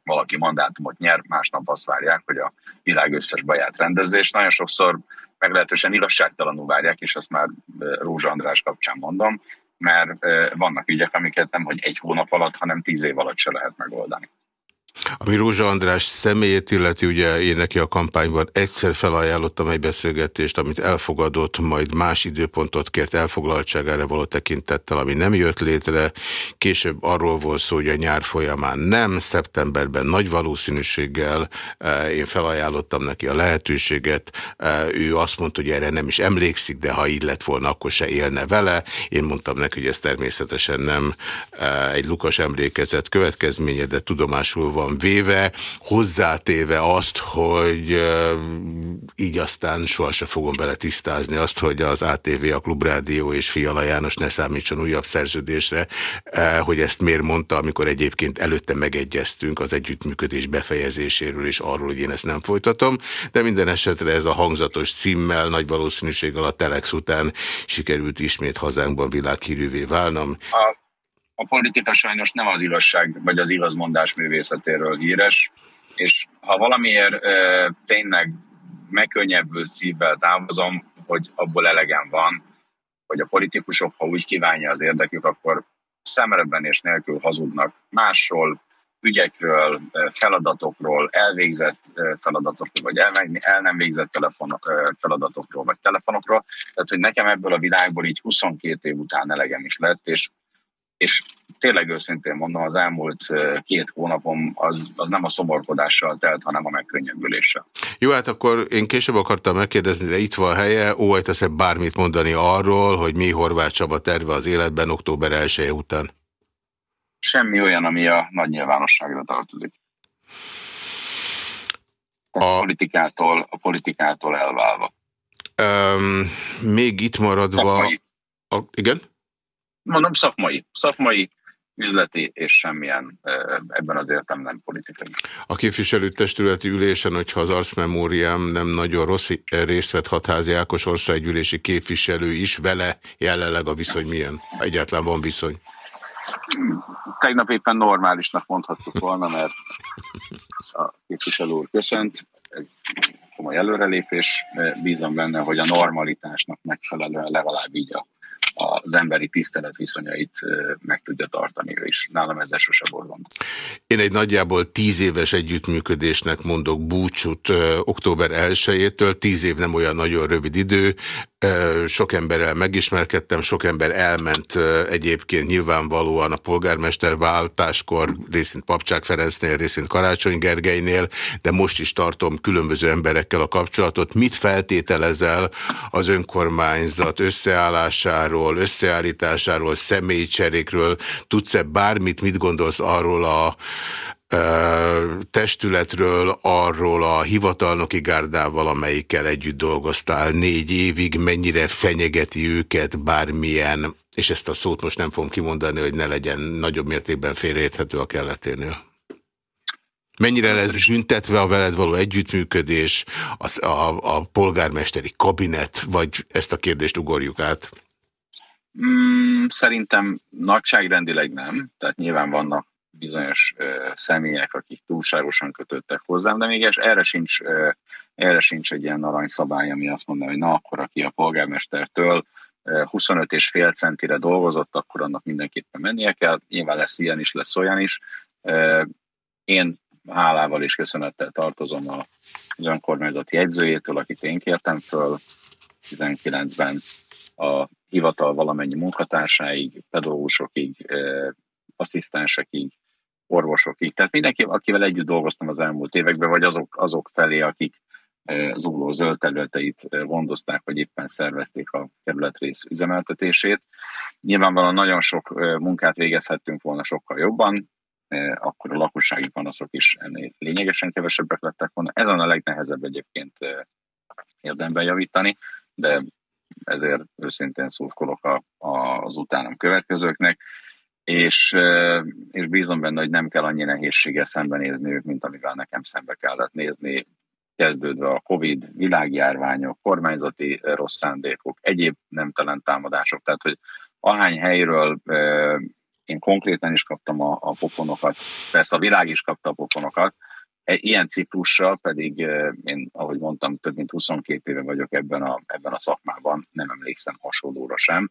valaki mandátumot nyer, másnap azt várják, hogy a világ összes baját rendezze, és nagyon sokszor meglehetősen igazságtalanul várják, és azt már Rózsa András kapcsán mondom, mert vannak ügyek, amiket nem, hogy egy hónap alatt, hanem tíz év alatt se lehet megoldani. Ami Rózsa András személyét illeti, ugye én neki a kampányban egyszer felajánlottam egy beszélgetést, amit elfogadott, majd más időpontot kért elfoglaltságára való tekintettel, ami nem jött létre. Később arról volt szó, hogy a nyár folyamán nem, szeptemberben nagy valószínűséggel eh, én felajánlottam neki a lehetőséget. Eh, ő azt mondta, hogy erre nem is emlékszik, de ha így lett volna, akkor se élne vele. Én mondtam neki, hogy ez természetesen nem eh, egy lukas emlékezet következménye, de tudomásul van van véve, hozzátéve azt, hogy így aztán sohasem fogom bele tisztázni azt, hogy az ATV, a Klubrádió és Fiala János ne számítson újabb szerződésre, hogy ezt miért mondta, amikor egyébként előtte megegyeztünk az együttműködés befejezéséről és arról, hogy én ezt nem folytatom, de minden esetre ez a hangzatos címmel nagy valószínűséggel a Telex után sikerült ismét hazánkban világhírűvé válnom. A a politika sajnos nem az igazság vagy az igazmondás művészetéről híres, és ha valamiért e, tényleg megkönnyebbült szívvel távozom, hogy abból elegem van, hogy a politikusok, ha úgy kívánja az érdekük, akkor szemrebben és nélkül hazudnak másról, ügyekről, feladatokról, elvégzett feladatokról, vagy el, nem végzett telefon, feladatokról, vagy telefonokról. Tehát, hogy nekem ebből a világból így 22 év után elegem is lett, és és tényleg őszintén mondom, az elmúlt két hónapom az, az nem a szomorkodással telt, hanem a megkönnyebbüléssel. Jó, hát akkor én később akartam megkérdezni, de itt van a helye, óhajtasz-e bármit mondani arról, hogy mi Horváth Csaba terve az életben október 1 -e után? Semmi olyan, ami a nagy nyilvánosságra tartozik. A, a politikától, a politikától elválva. Um, még itt maradva... A, igen? Mondom, szakmai, szakmai, üzleti és semmilyen ebben az értem nem politikai. A képviselőtestületi ülésen, hogyha az arcmemóriám nem nagyon rossz részt vett hatházi Ákos országgyűlési képviselő is, vele jelenleg a viszony milyen? Egyáltalán van viszony? Tegnap éppen normálisnak mondhattuk volna, mert a képviselő úr köszönt, ez komoly előrelépés, bízom benne, hogy a normalitásnak megfelelően legalább így a az emberi tisztelet viszonyait meg tudja tartani ő is. Nálam ezzel sose volt van. Én egy nagyjából tíz éves együttműködésnek mondok búcsút október 1-től. Tíz év nem olyan nagyon rövid idő. Sok emberrel megismerkedtem, sok ember elment egyébként nyilvánvalóan a polgármester váltáskor, részint Papcsák Ferencnél, részint Karácsony Gergelynél, de most is tartom különböző emberekkel a kapcsolatot. Mit feltételezel az önkormányzat összeállásáról, összeállításáról, személycserékről? Tudsz-e bármit, mit gondolsz arról a testületről, arról a hivatalnoki gárdával, amelyikkel együtt dolgoztál négy évig, mennyire fenyegeti őket bármilyen, és ezt a szót most nem fogom kimondani, hogy ne legyen nagyobb mértékben félreérthető a kelleténél. Mennyire lesz büntetve a veled való együttműködés, az, a, a polgármesteri kabinet, vagy ezt a kérdést ugorjuk át? Mm, szerintem nagyságrendileg nem, tehát nyilván vannak bizonyos személyek, akik túlságosan kötöttek hozzám, de még erre sincs, erre sincs egy ilyen aranyszabály, ami azt mondja, hogy na akkor, aki a polgármestertől 25 és fél centire dolgozott, akkor annak mindenképpen mennie kell. Nyilván lesz ilyen is, lesz olyan is. Én hálával és köszönettel tartozom az önkormányzat jegyzőjétől, akit én kértem föl 19-ben a hivatal valamennyi munkatársáig, pedagógusokig, asszisztensekig, orvosokig. Tehát mindenki, akivel együtt dolgoztam az elmúlt években, vagy azok, azok felé, akik zugló zöld területeit gondozták, vagy éppen szervezték a kerületrész üzemeltetését. Nyilvánvalóan nagyon sok munkát végezhettünk volna sokkal jobban, akkor a lakossági panaszok is ennél lényegesen kevesebbek lettek volna. Ez a legnehezebb egyébként érdemben javítani, de ezért őszintén szurkolok a, a, az utánam következőknek, és, és bízom benne, hogy nem kell annyi nehézséggel szembenézniük, mint amivel nekem szembe kellett nézni, kezdődve a Covid, világjárványok, kormányzati rossz szándékok, egyéb nemtelen támadások, tehát hogy ahány helyről én konkrétan is kaptam a, a pofonokat, persze a világ is kapta a pofonokat, e, ilyen ciklussal pedig én, ahogy mondtam, több mint 22 éve vagyok ebben a, ebben a szakmában, nem emlékszem hasonlóra sem.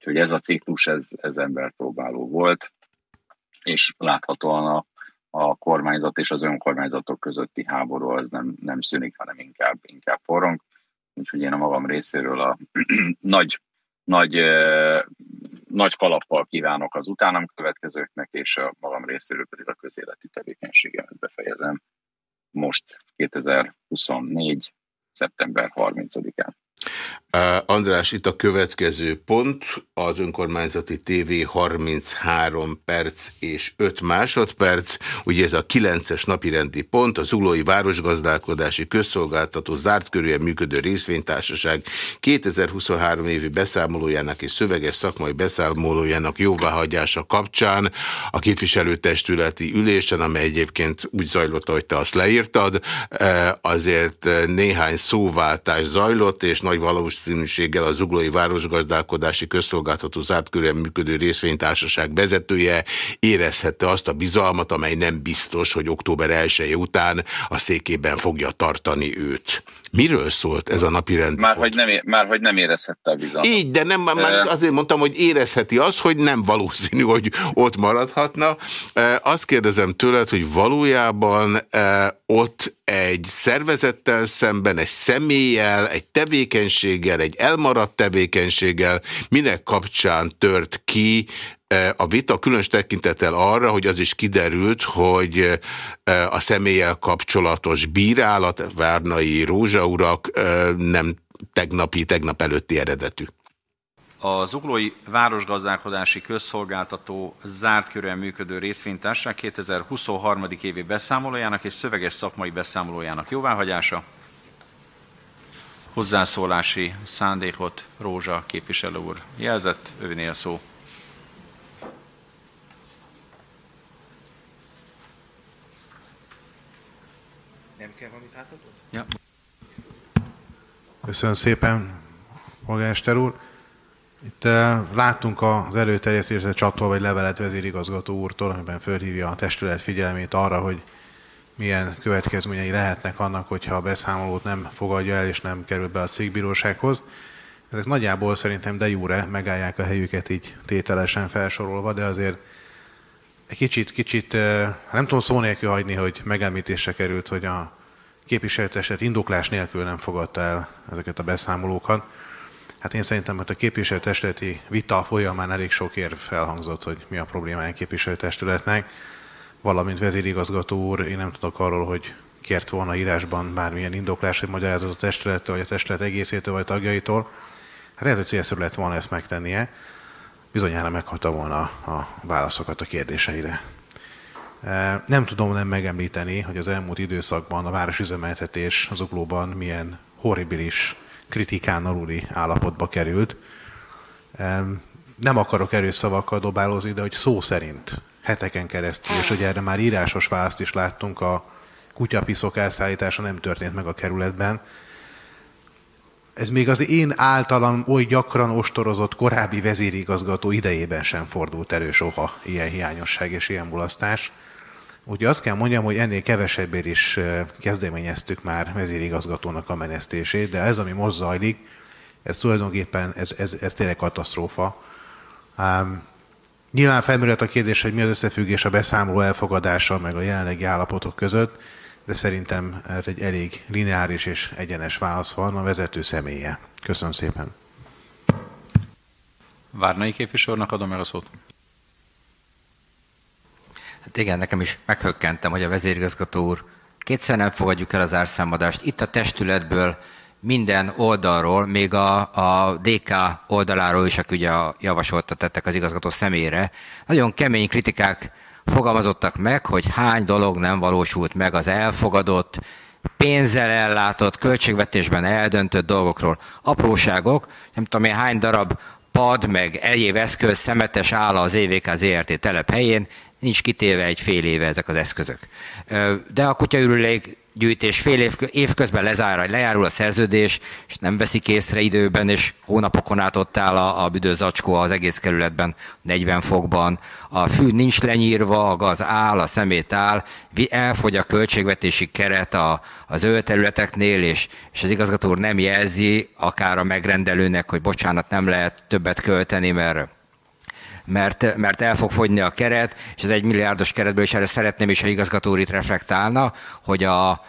Úgyhogy ez a ciklus, ez, ez emberpróbáló volt, és láthatóan a, a kormányzat és az önkormányzatok közötti háború az nem, nem szűnik, hanem inkább, inkább forrong. Úgyhogy én a magam részéről a nagy, nagy, nagy kalappal kívánok az utánam következőknek, és a magam részéről pedig a közéleti tevékenységemet befejezem most 2024. szeptember 30-án. András, itt a következő pont, az önkormányzati TV 33 perc és 5 másodperc, ugye ez a 9-es napirendi pont, az Uglói Városgazdálkodási Közszolgáltató zárt körülön működő részvénytársaság 2023 évi beszámolójának és szöveges szakmai beszámolójának jóváhagyása kapcsán a képviselőtestületi ülésen, amely egyébként úgy zajlott, ahogy te azt leírtad, azért néhány szóváltás zajlott, és nagy valós valószínűséggel az Zuglói Városgazdálkodási Közszolgáltató zártkörűen működő részvénytársaság vezetője érezhette azt a bizalmat, amely nem biztos, hogy október 1 -e után a székében fogja tartani őt. Miről szólt ez a napi rend? Már, hogy nem, már hogy nem érezhette a bizalmat. Így, de nem, már azért mondtam, hogy érezheti az, hogy nem valószínű, hogy ott maradhatna. Azt kérdezem tőled, hogy valójában ott egy szervezettel szemben, egy személlyel, egy tevékenységgel, egy elmaradt tevékenységgel, minek kapcsán tört ki a vita különös tekintettel arra, hogy az is kiderült, hogy a személlyel kapcsolatos bírálat, Várnai Rózsaurak nem tegnapi, tegnap előtti eredetű. A Zuglói Városgazdálkodási Közszolgáltató zárt körülön működő részvénytársaság 2023. évi beszámolójának és szöveges szakmai beszámolójának jóváhagyása. Hozzászólási szándékot Rózsa képviselő úr jelzett, őnél szó. Nem kell valamit átadod? Ja. Köszönöm szépen, polgármester úr. Itt uh, láttunk az előterjesztésre csatol vagy levelet vezérigazgató úrtól, amiben fölhívja a testület figyelmét arra, hogy milyen következményei lehetnek annak, hogyha a beszámolót nem fogadja el és nem kerül be a cégbírósághoz. Ezek nagyjából szerintem de jure megállják a helyüket így tételesen felsorolva, de azért egy kicsit, kicsit nem tudom szó nélkül hagyni, hogy megemlítésre került, hogy a képviselőtestet indoklás nélkül nem fogadta el ezeket a beszámolókat. Hát én szerintem, hogy a képviselőtestületi vita folyamán elég sok érv felhangzott, hogy mi a problémája a képviselőtestületnek, valamint vezérigazgató úr, én nem tudok arról, hogy kért volna írásban bármilyen indoklás, hogy magyarázott a testülettől, vagy a testület egészétől, vagy tagjaitól. Hát lehet, hogy célszerű lett volna ezt megtennie. Bizonyára meghagyta volna a válaszokat a kérdéseire. Nem tudom nem megemlíteni, hogy az elmúlt időszakban a városüzemeltetés az uglóban milyen horribilis kritikán aluli állapotba került. Nem akarok erőszavakkal dobálózni, de hogy szó szerint heteken keresztül, és hogy erre már írásos választ is láttunk, a kutyapiszok elszállítása nem történt meg a kerületben. Ez még az én általam oly gyakran ostorozott korábbi vezérigazgató idejében sem fordult elő soha ilyen hiányosság és ilyen mulasztás. Úgyhogy azt kell mondjam, hogy ennél kevesebbért is kezdeményeztük már vezérigazgatónak a menesztését, de ez, ami most zajlik, ez tulajdonképpen, ez, ez, ez tényleg katasztrófa. Um, Nyilván felmerült a kérdés, hogy mi az összefüggés a beszámoló elfogadása meg a jelenlegi állapotok között, de szerintem erre egy elég lineáris és egyenes válasz van a vezető személye. Köszönöm szépen. Várnai képvisornak adom meg a szót. Hát igen, nekem is meghökkentem, hogy a vezérigazgató úr kétszer nem fogadjuk el az árszámadást. Itt a testületből minden oldalról, még a, a DK oldaláról is, aki ugye javasolta tettek az igazgató személyre, nagyon kemény kritikák fogalmazottak meg, hogy hány dolog nem valósult meg az elfogadott, pénzzel ellátott, költségvetésben eldöntött dolgokról. Apróságok, nem tudom én hány darab pad, meg egyéb eszköz, szemetes áll az EVK ZRT telephelyén, nincs kitéve egy fél éve ezek az eszközök. De a kutyaürülék gyűjtés fél év, év közben lezár, lejárul a szerződés, és nem veszik észre időben, és hónapokon át ott áll a, a büdő zacskó az egész kerületben, 40 fokban. A fű nincs lenyírva, a gaz áll, a szemét áll, elfogy a költségvetési keret a, a zöld területeknél, és, és az igazgató nem jelzi akár a megrendelőnek, hogy bocsánat, nem lehet többet költeni, mert mert, mert el fog fogyni a keret, és az egy milliárdos keretből is erre szeretném is, ha igazgató úr itt reflektálna, hogy a,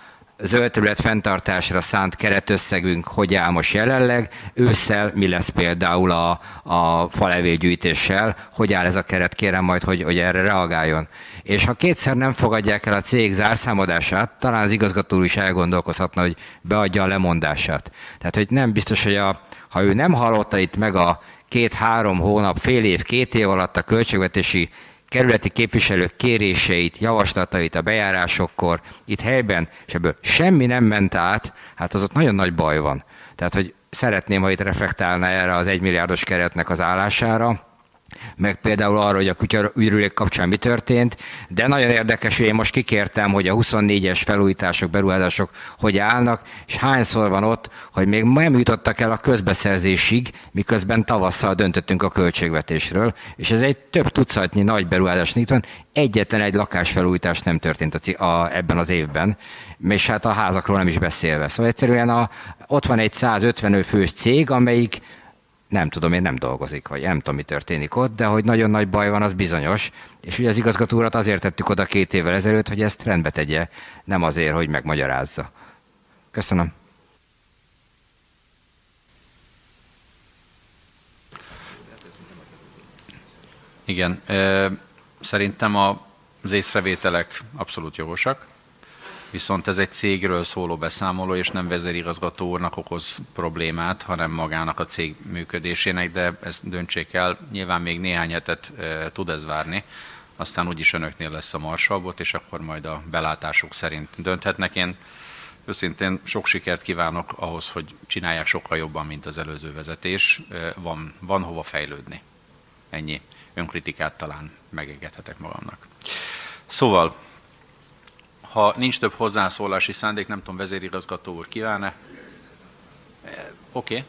zöld terület fenntartásra szánt keretösszegünk hogy áll most jelenleg, ősszel mi lesz például a, a falevélgyűjtéssel, hogy áll ez a keret, kérem majd, hogy, hogy erre reagáljon. És ha kétszer nem fogadják el a cég zárszámadását, talán az igazgató is elgondolkozhatna, hogy beadja a lemondását. Tehát, hogy nem biztos, hogy a, ha ő nem hallotta itt meg a két-három hónap, fél év, két év alatt a költségvetési kerületi képviselők kéréseit, javaslatait a bejárásokkor itt helyben, és ebből semmi nem ment át, hát az ott nagyon nagy baj van. Tehát, hogy szeretném, ha itt reflektálna erre az egymilliárdos keretnek az állására, meg például arra, hogy a kutya űrülék kapcsán mi történt, de nagyon érdekes, hogy én most kikértem, hogy a 24-es felújítások, beruházások hogy állnak, és hányszor van ott, hogy még nem jutottak el a közbeszerzésig, miközben tavasszal döntöttünk a költségvetésről, és ez egy több tucatnyi nagy beruházás itt egyetlen egy lakásfelújítás nem történt a, a, ebben az évben, és hát a házakról nem is beszélve. Szóval egyszerűen a, ott van egy 150 fős cég, amelyik nem tudom, én nem dolgozik, vagy nem tudom, mi történik ott, de hogy nagyon nagy baj van, az bizonyos. És ugye az igazgatórat azért tettük oda két évvel ezelőtt, hogy ezt rendbe tegye, nem azért, hogy megmagyarázza. Köszönöm. Igen, szerintem az észrevételek abszolút jogosak viszont ez egy cégről szóló beszámoló, és nem vezérigazgató úrnak okoz problémát, hanem magának a cég működésének, de ezt döntsék el. Nyilván még néhány hetet e, tud ez várni, aztán úgyis önöknél lesz a marsalbot, és akkor majd a belátásuk szerint dönthetnek. Én őszintén sok sikert kívánok ahhoz, hogy csinálják sokkal jobban, mint az előző vezetés. Van, van hova fejlődni. Ennyi önkritikát talán megengedhetek magamnak. Szóval ha nincs több hozzászólási szándék, nem tudom, vezérigazgató úr kívánne. Eh, oké. Okay.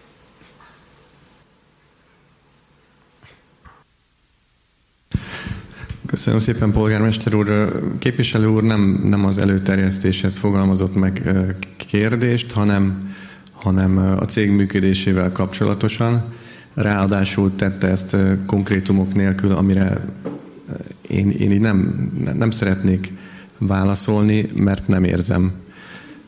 Köszönöm szépen, polgármester úr. Képviselő úr nem, nem az előterjesztéshez fogalmazott meg kérdést, hanem, hanem a cég működésével kapcsolatosan. Ráadásul tette ezt konkrétumok nélkül, amire én, én így nem, nem szeretnék válaszolni, mert nem érzem.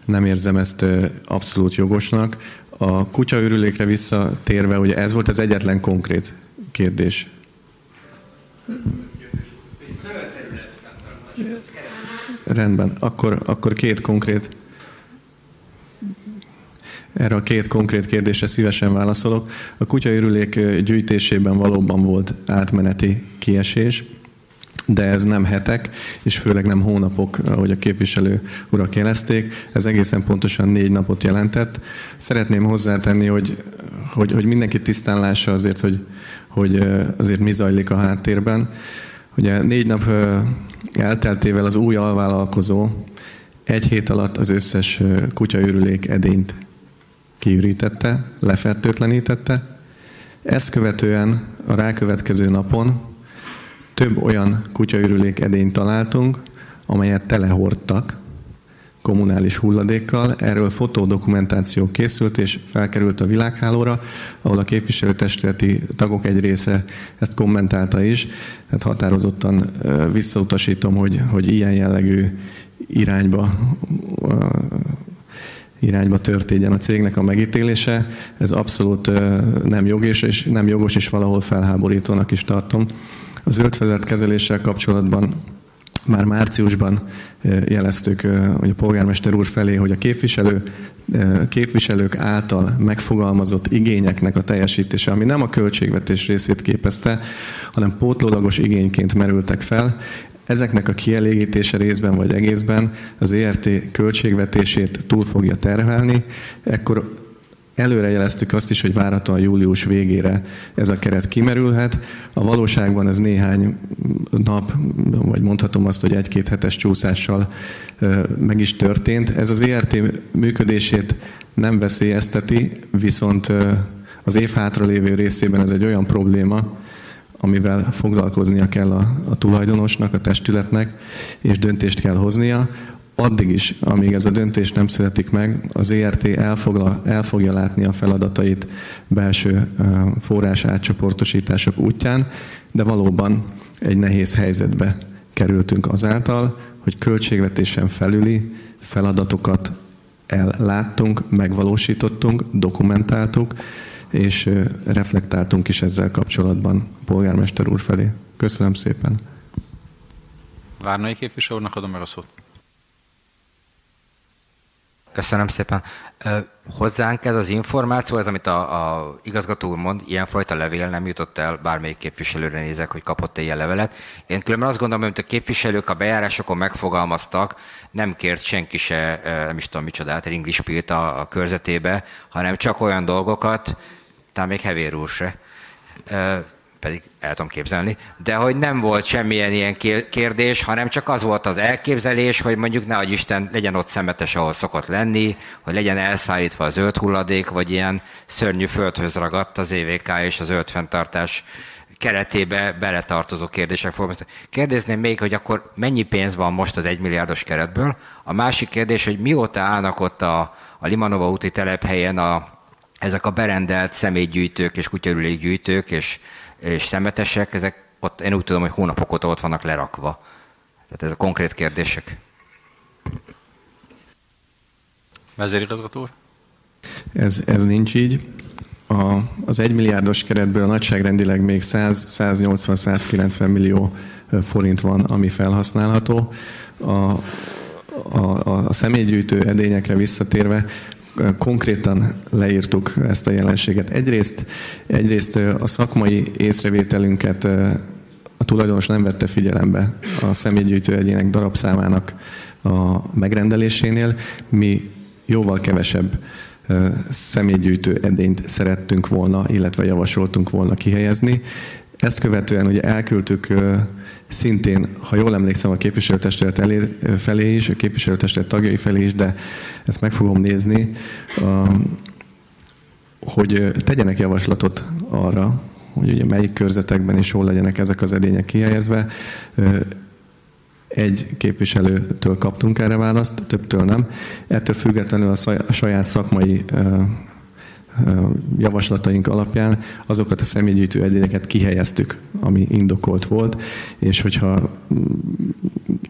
Nem érzem ezt abszolút jogosnak. A kutyaürülékre visszatérve, ugye ez volt az egyetlen konkrét kérdés. Rendben, akkor, akkor két konkrét erre a két konkrét kérdésre szívesen válaszolok. A kutyaürülék gyűjtésében valóban volt átmeneti kiesés de ez nem hetek, és főleg nem hónapok, ahogy a képviselő urak jelezték. Ez egészen pontosan négy napot jelentett. Szeretném hozzátenni, hogy, hogy, hogy mindenki tisztán lássa azért, hogy, hogy azért mi zajlik a háttérben. Ugye négy nap elteltével az új alvállalkozó egy hét alatt az összes kutyaürülék edényt kiürítette, lefertőtlenítette. Ezt követően a rákövetkező napon több olyan kutyaürülék edényt találtunk, amelyet telehordtak, kommunális hulladékkal. Erről fotódokumentáció készült, és felkerült a világhálóra, ahol a képviselőtestületi tagok egy része ezt kommentálta is. Tehát határozottan visszautasítom, hogy, hogy ilyen jellegű irányba irányba történjen a cégnek a megítélése. Ez abszolút nem jogos, és nem jogos, és valahol felháborítónak is tartom. A zöld kezeléssel kapcsolatban már márciusban jeleztük hogy a polgármester úr felé, hogy a képviselő, képviselők által megfogalmazott igényeknek a teljesítése, ami nem a költségvetés részét képezte, hanem pótlólagos igényként merültek fel, Ezeknek a kielégítése részben vagy egészben az ERT költségvetését túl fogja terhelni, ekkor Előre jeleztük azt is, hogy várhatóan július végére ez a keret kimerülhet. A valóságban ez néhány nap, vagy mondhatom azt, hogy egy-két hetes csúszással meg is történt. Ez az ERT működését nem veszélyezteti, viszont az év hátralévő részében ez egy olyan probléma, amivel foglalkoznia kell a, a tulajdonosnak, a testületnek, és döntést kell hoznia. Addig is, amíg ez a döntés nem születik meg, az ERT el, el fogja látni a feladatait belső forrás átcsoportosítások útján, de valóban egy nehéz helyzetbe kerültünk azáltal, hogy költségvetésen felüli feladatokat elláttunk, megvalósítottunk, dokumentáltuk, és reflektáltunk is ezzel kapcsolatban a polgármester úr felé. Köszönöm szépen. Várnai képviselő úrnak adom meg a szót. Köszönöm szépen. Hozzánk ez az információ, ez amit a, a igazgató úr mond, ilyenfajta levél nem jutott el, bármelyik képviselőre nézek, hogy kapott-e ilyen levelet. Én különben azt gondolom, hogy a képviselők a bejárásokon megfogalmaztak, nem kért senki se, nem is tudom micsodát, ringlispilt a, a körzetébe, hanem csak olyan dolgokat, talán még hevér úr se, pedig el tudom képzelni, de hogy nem volt semmilyen ilyen kérdés, hanem csak az volt az elképzelés, hogy mondjuk ne Isten legyen ott szemetes, ahol szokott lenni, hogy legyen elszállítva a zöld hulladék, vagy ilyen szörnyű földhöz ragadt az EVK és az zöld fenntartás keretébe beletartozó kérdések fognak. Kérdezném még, hogy akkor mennyi pénz van most az egymilliárdos keretből? A másik kérdés, hogy mióta állnak ott a, a Limanova úti telephelyen a ezek a berendelt személygyűjtők és kutyarülékgyűjtők és, és szemetesek, ezek ott, én úgy tudom, hogy hónapok óta ott vannak lerakva. Tehát ez a konkrét kérdések. Vezérigazgató úr? Ez, ez nincs így. A, az egymilliárdos keretből a nagyságrendileg még 100-180-190 millió forint van, ami felhasználható. A, a, a személygyűjtő edényekre visszatérve, konkrétan leírtuk ezt a jelenséget. Egyrészt, egyrészt a szakmai észrevételünket a tulajdonos nem vette figyelembe a személygyűjtő egyének darabszámának a megrendelésénél. Mi jóval kevesebb személygyűjtő edényt szerettünk volna, illetve javasoltunk volna kihelyezni. Ezt követően ugye elküldtük szintén, ha jól emlékszem, a képviselőtestület elé, felé is, a képviselőtestület tagjai felé is, de ezt meg fogom nézni, hogy tegyenek javaslatot arra, hogy ugye melyik körzetekben is jól legyenek ezek az edények kihelyezve. Egy képviselőtől kaptunk erre választ, többtől nem. Ettől függetlenül a saját szakmai javaslataink alapján azokat a személygyűjtő egyéneket kihelyeztük, ami indokolt volt, és hogyha mm,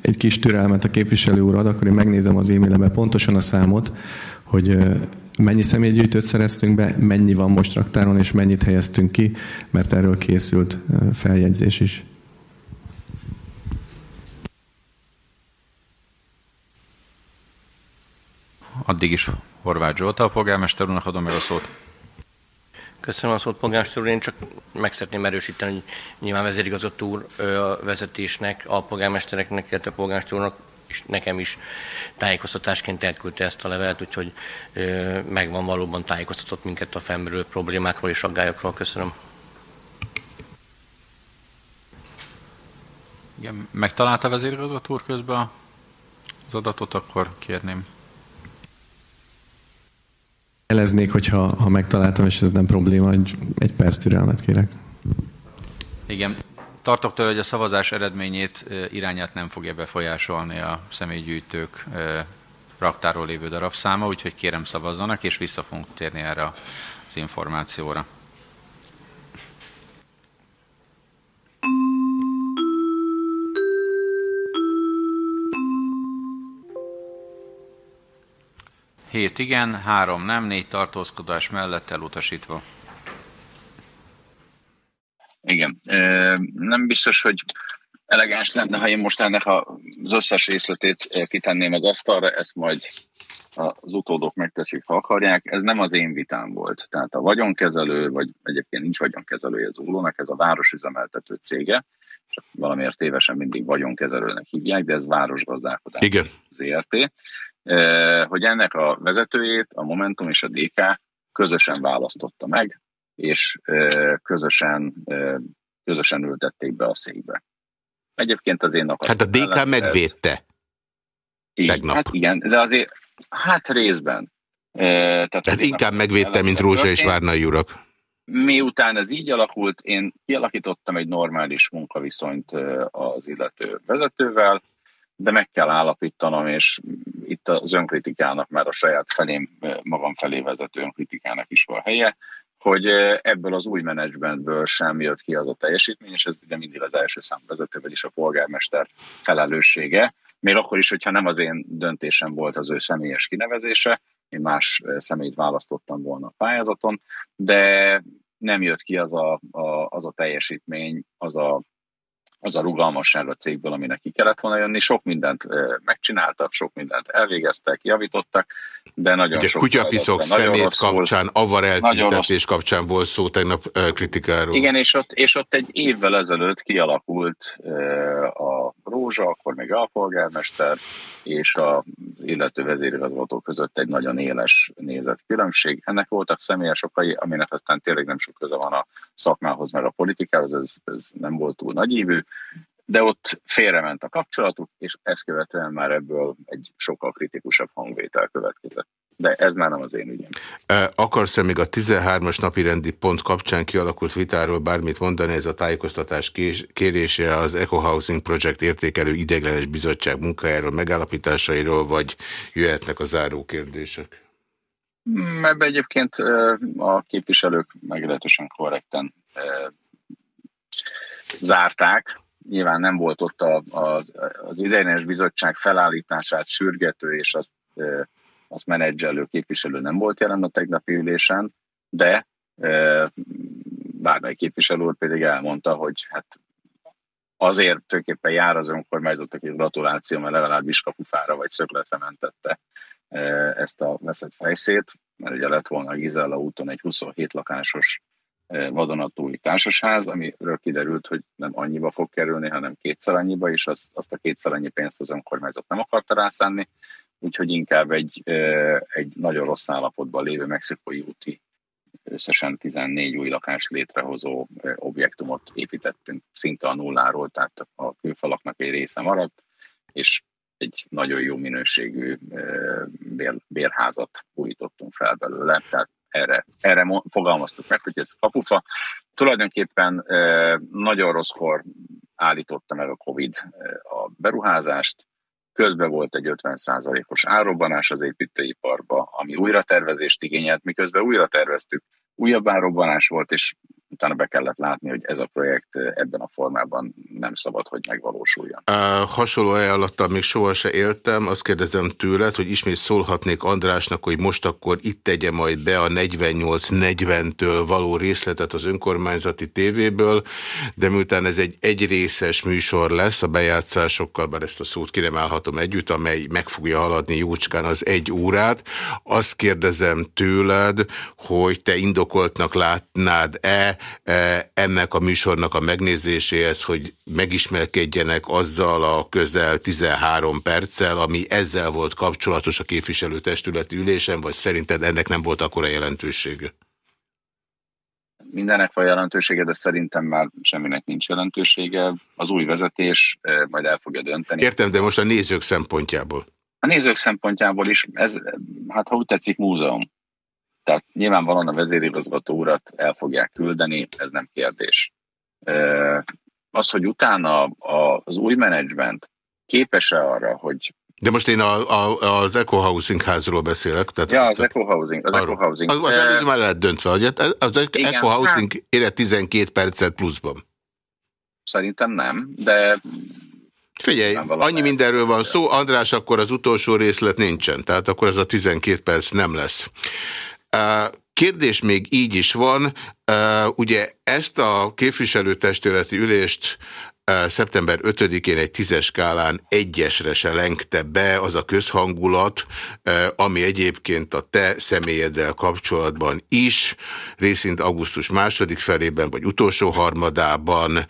egy kis türelmet a képviselő úr ad, akkor én megnézem az e-mailbe pontosan a számot, hogy mennyi személygyűjtőt szereztünk be, mennyi van most raktáron, és mennyit helyeztünk ki, mert erről készült feljegyzés is. Addig is Horváth Zsolta, a polgármester úrnak adom meg a szót. Köszönöm a szót, polgármester úr. Én csak meg szeretném erősíteni, hogy nyilván vezérigazgató úr a vezetésnek, a polgármestereknek, illetve a polgármester úrnak és nekem is tájékoztatásként elküldte ezt a levelet, úgyhogy megvan valóban tájékoztatott minket a felmerülő problémákról és aggályokról. Köszönöm. Igen, megtalálta a vezérigazgató úr közben az adatot, akkor kérném Jeleznék, hogyha ha megtaláltam, és ez nem probléma, hogy egy perc türelmet kérek. Igen. Tartok tőle, hogy a szavazás eredményét, irányát nem fogja befolyásolni a személygyűjtők raktáról lévő darabszáma, úgyhogy kérem szavazzanak, és vissza fogunk térni erre az információra. Hét igen, három nem, négy tartózkodás mellett elutasítva. Igen. Nem biztos, hogy elegáns lenne, ha én most ennek az összes részletét kitenném az asztalra, ezt majd az utódok megteszik, ha akarják. Ez nem az én vitám volt. Tehát a vagyonkezelő, vagy egyébként nincs vagyonkezelője az Uglónak, ez a városüzemeltető cége, csak valamiért tévesen mindig vagyonkezelőnek hívják, de ez városgazdálkodás Igen. ZRT. Hogy ennek a vezetőjét a Momentum és a DK közösen választotta meg, és közösen, közösen ültették be a székbe. Egyébként az én Hát a DK megvédte. Így, Tegnap. Hát igen, de azért, hát részben. Tehát, Tehát inkább megvédte, mint Rózsa és Várnai urak. Miután ez így alakult, én kialakítottam egy normális munkaviszonyt az illető vezetővel, de meg kell állapítanom, és itt az önkritikának már a saját felém, magam felé vezető önkritikának is van helye, hogy ebből az új menedzsmentből sem jött ki az a teljesítmény, és ez ugye mindig az első számvezető, vagyis a polgármester felelőssége, még akkor is, hogyha nem az én döntésem volt az ő személyes kinevezése, én más személyt választottam volna a pályázaton, de nem jött ki az a, a, az a teljesítmény, az a az a rugalmasság a cégből, aminek ki kellett volna jönni. Sok mindent megcsináltak, sok mindent elvégeztek, javítottak, de nagyon Ugye sok... kutyapiszok szemét kapcsán, avar eltüntetés kapcsán volt szó tegnap kritikáról. Igen, és ott, és ott egy évvel ezelőtt kialakult a Rózsa, akkor még alpolgármester, és a illető vezérigazgató között egy nagyon éles nézet különbség. Ennek voltak személyes okai, aminek aztán tényleg nem sok köze van a szakmához, meg a politikához, ez, ez nem volt túl nagyívű, de ott félrement a kapcsolatuk, és ezt követően már ebből egy sokkal kritikusabb hangvétel következett. De ez már nem az én ügyem. Akarsz-e még a 13-as napi rendi pont kapcsán kialakult vitáról bármit mondani? Ez a tájékoztatás kérése az Eco Housing Project értékelő ideglenes bizottság munkájáról, megállapításairól, vagy jöhetnek a záró kérdések? Hmm, ebbe egyébként a képviselők meglehetősen korrekten zárták. Nyilván nem volt ott a, az, az ideiglenes bizottság felállítását sürgető és azt, azt menedzselő képviselő nem volt jelen a tegnapi ülésen, de bármely képviselő úr pedig elmondta, hogy hát azért tulajdonképpen jár az önkormányzatok egy gratuláció, mert legalábbis kapufára vagy szögletre mentette ezt a veszett fejszét, mert ugye lett volna a Gizella úton egy 27 lakásos vadonatúj társasház, amiről kiderült, hogy nem annyiba fog kerülni, hanem kétszer annyiba, és azt, azt a kétszer annyi pénzt az önkormányzat nem akarta rászánni, úgyhogy inkább egy, egy nagyon rossz állapotban lévő mexikói úti összesen 14 új lakás létrehozó objektumot építettünk. Szinte a nulláról, tehát a külfalaknak egy része maradt, és egy nagyon jó minőségű bér, bérházat újítottunk fel belőle, tehát erre, erre fogalmaztuk meg, hogy ez kapufa. Tulajdonképpen nagyon rosszkor állította meg a Covid a beruházást, közben volt egy 50%-os árobbanás az építőiparba, ami újra tervezést igényelt, miközben újra terveztük, újabb árobbanás volt, és utána be kellett látni, hogy ez a projekt ebben a formában nem szabad, hogy megvalósuljon. A hasonló ajánlattal még soha se éltem. Azt kérdezem tőled, hogy ismét szólhatnék Andrásnak, hogy most akkor itt tegye majd be a 48-40-től való részletet az önkormányzati tévéből, de miután ez egy egyrészes műsor lesz a bejátszásokkal, bár ezt a szót ki együtt, amely meg fogja haladni jócskán az egy órát, azt kérdezem tőled, hogy te indokoltnak látnád-e E, ennek a műsornak a megnézéséhez, hogy megismerkedjenek azzal a közel 13 perccel, ami ezzel volt kapcsolatos a képviselőtestületi ülésen, vagy szerinted ennek nem volt akkora jelentősége? Mindennek van jelentősége, de szerintem már semminek nincs jelentősége. Az új vezetés e, majd el fogja dönteni. Értem, de most a nézők szempontjából. A nézők szempontjából is, ez, hát ha úgy tetszik, múzeum. Tehát nyilvánvalóan a vezérigazgató urat el fogják küldeni, ez nem kérdés. Az, hogy utána az új menedzsment képes-e arra, hogy De most én a, a, az Eco Housing házról beszélek. Tehát ja, az Eco Housing. Az, Eco Housing. az, az előző már lehet döntve, hogy az Igen, Eco Housing hát, ére 12 percet pluszban. Szerintem nem, de Figyelj, annyi mindenről van szó, András, akkor az utolsó részlet nincsen, tehát akkor ez a 12 perc nem lesz. Kérdés még így is van, ugye ezt a képviselőtestületi ülést szeptember 5-én egy tízes skálán egyesre se lengte be az a közhangulat, ami egyébként a te személyeddel kapcsolatban is, részint augusztus második felében, vagy utolsó harmadában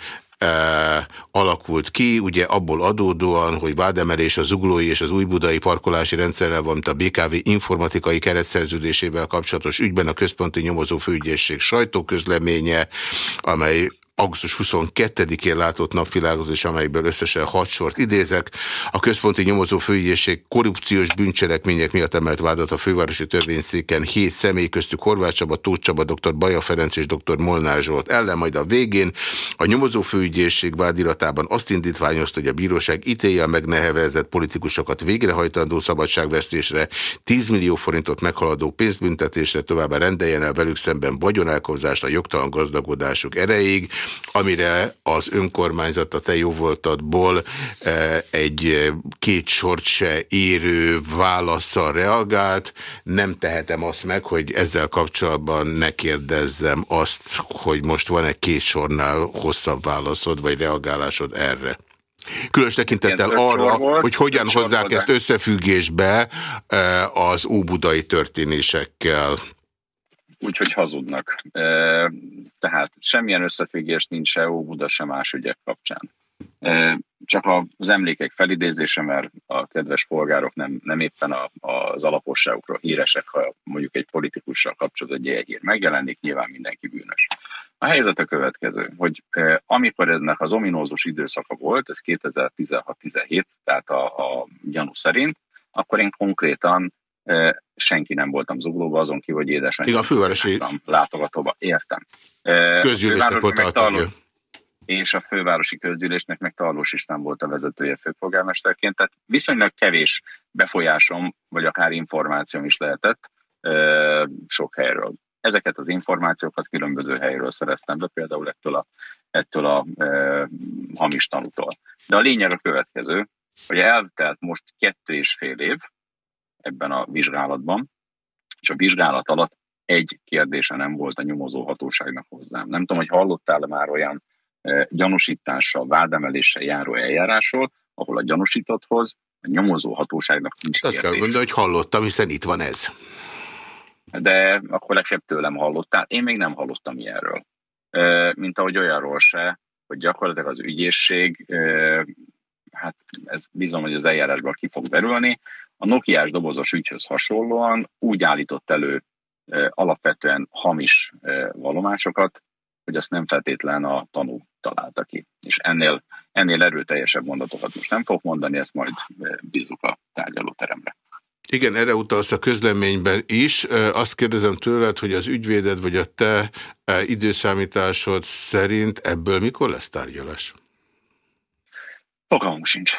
alakult ki, ugye abból adódóan, hogy vádemelés az zuglói és az újbudai parkolási rendszerrel, valamint a BKV informatikai keretszerződésével kapcsolatos ügyben a Központi Nyomozó Főügyészség sajtóközleménye, amely augusztus 22-én látott napvilágot, és amelyből összesen hat sort idézek. A központi nyomozó főügyészség korrupciós bűncselekmények miatt emelt vádat a fővárosi törvényszéken hét személy köztük Horváth Csaba, Tóth Csaba, dr. Baja Ferenc és dr. Molnár Zsolt ellen, majd a végén a nyomozó főügyészség vádiratában azt indítványozta, hogy a bíróság ítélje a megnehevezett politikusokat végrehajtandó szabadságvesztésre, 10 millió forintot meghaladó pénzbüntetésre, továbbá rendeljen el velük szemben vagyonálkozást a jogtalan gazdagodásuk erejéig, amire az önkormányzat a te jóvoltadból eh, egy eh, két sort se érő válaszsal reagált. Nem tehetem azt meg, hogy ezzel kapcsolatban ne kérdezzem azt, hogy most van-e két sornál hosszabb válaszod, vagy reagálásod erre. Különös tekintettel arra, volt, hogy hogyan hozzák ezt összefüggésbe eh, az óbudai történésekkel úgyhogy hazudnak. Tehát semmilyen összefüggés nincs se Óbuda, se más ügyek kapcsán. Csak az emlékek felidézése, mert a kedves polgárok nem, nem éppen a, az alaposságukról híresek, ha mondjuk egy politikussal kapcsolatban egy hír megjelenik, nyilván mindenki bűnös. A helyzet a következő, hogy amikor ennek az ominózus időszaka volt, ez 2016-17, tehát a, a gyanú szerint, akkor én konkrétan senki nem voltam zuglóba, azon kívül, hogy édesanyám. Igen, a fővárosi... Látogatóba, értem. Közgyűlésnek volt tagja. És a fővárosi közgyűlésnek meg Tarlós István volt a vezetője főpolgármesterként, tehát viszonylag kevés befolyásom, vagy akár információm is lehetett sok helyről. Ezeket az információkat különböző helyről szereztem be, például ettől a, ettől a e, hamis tanútól. De a lényeg a következő, hogy eltelt most kettő és fél év, ebben a vizsgálatban, és a vizsgálat alatt egy kérdése nem volt a nyomozó hatóságnak hozzám. Nem tudom, hogy hallottál-e már olyan e, gyanúsítással, vádemeléssel járó eljárásról, ahol a gyanúsítotthoz a nyomozó hatóságnak nincs Azt kell mondani, hogy hallottam, hiszen itt van ez. De akkor legfeljebb tőlem hallottál. Én még nem hallottam ilyenről. E, mint ahogy olyanról se, hogy gyakorlatilag az ügyészség, e, hát ez bizony, hogy az eljárásban ki fog derülni, a Nokiás dobozos ügyhöz hasonlóan úgy állított elő alapvetően hamis valomásokat, hogy azt nem feltétlen a tanú találta ki. És ennél, ennél erőteljesebb mondatokat most nem fogok mondani, ezt majd bízzuk a tárgyalóteremre. Igen, erre utalsz a közleményben is. Azt kérdezem tőled, hogy az ügyvéded vagy a te időszámításod szerint ebből mikor lesz tárgyalás? Fogalmunk sincs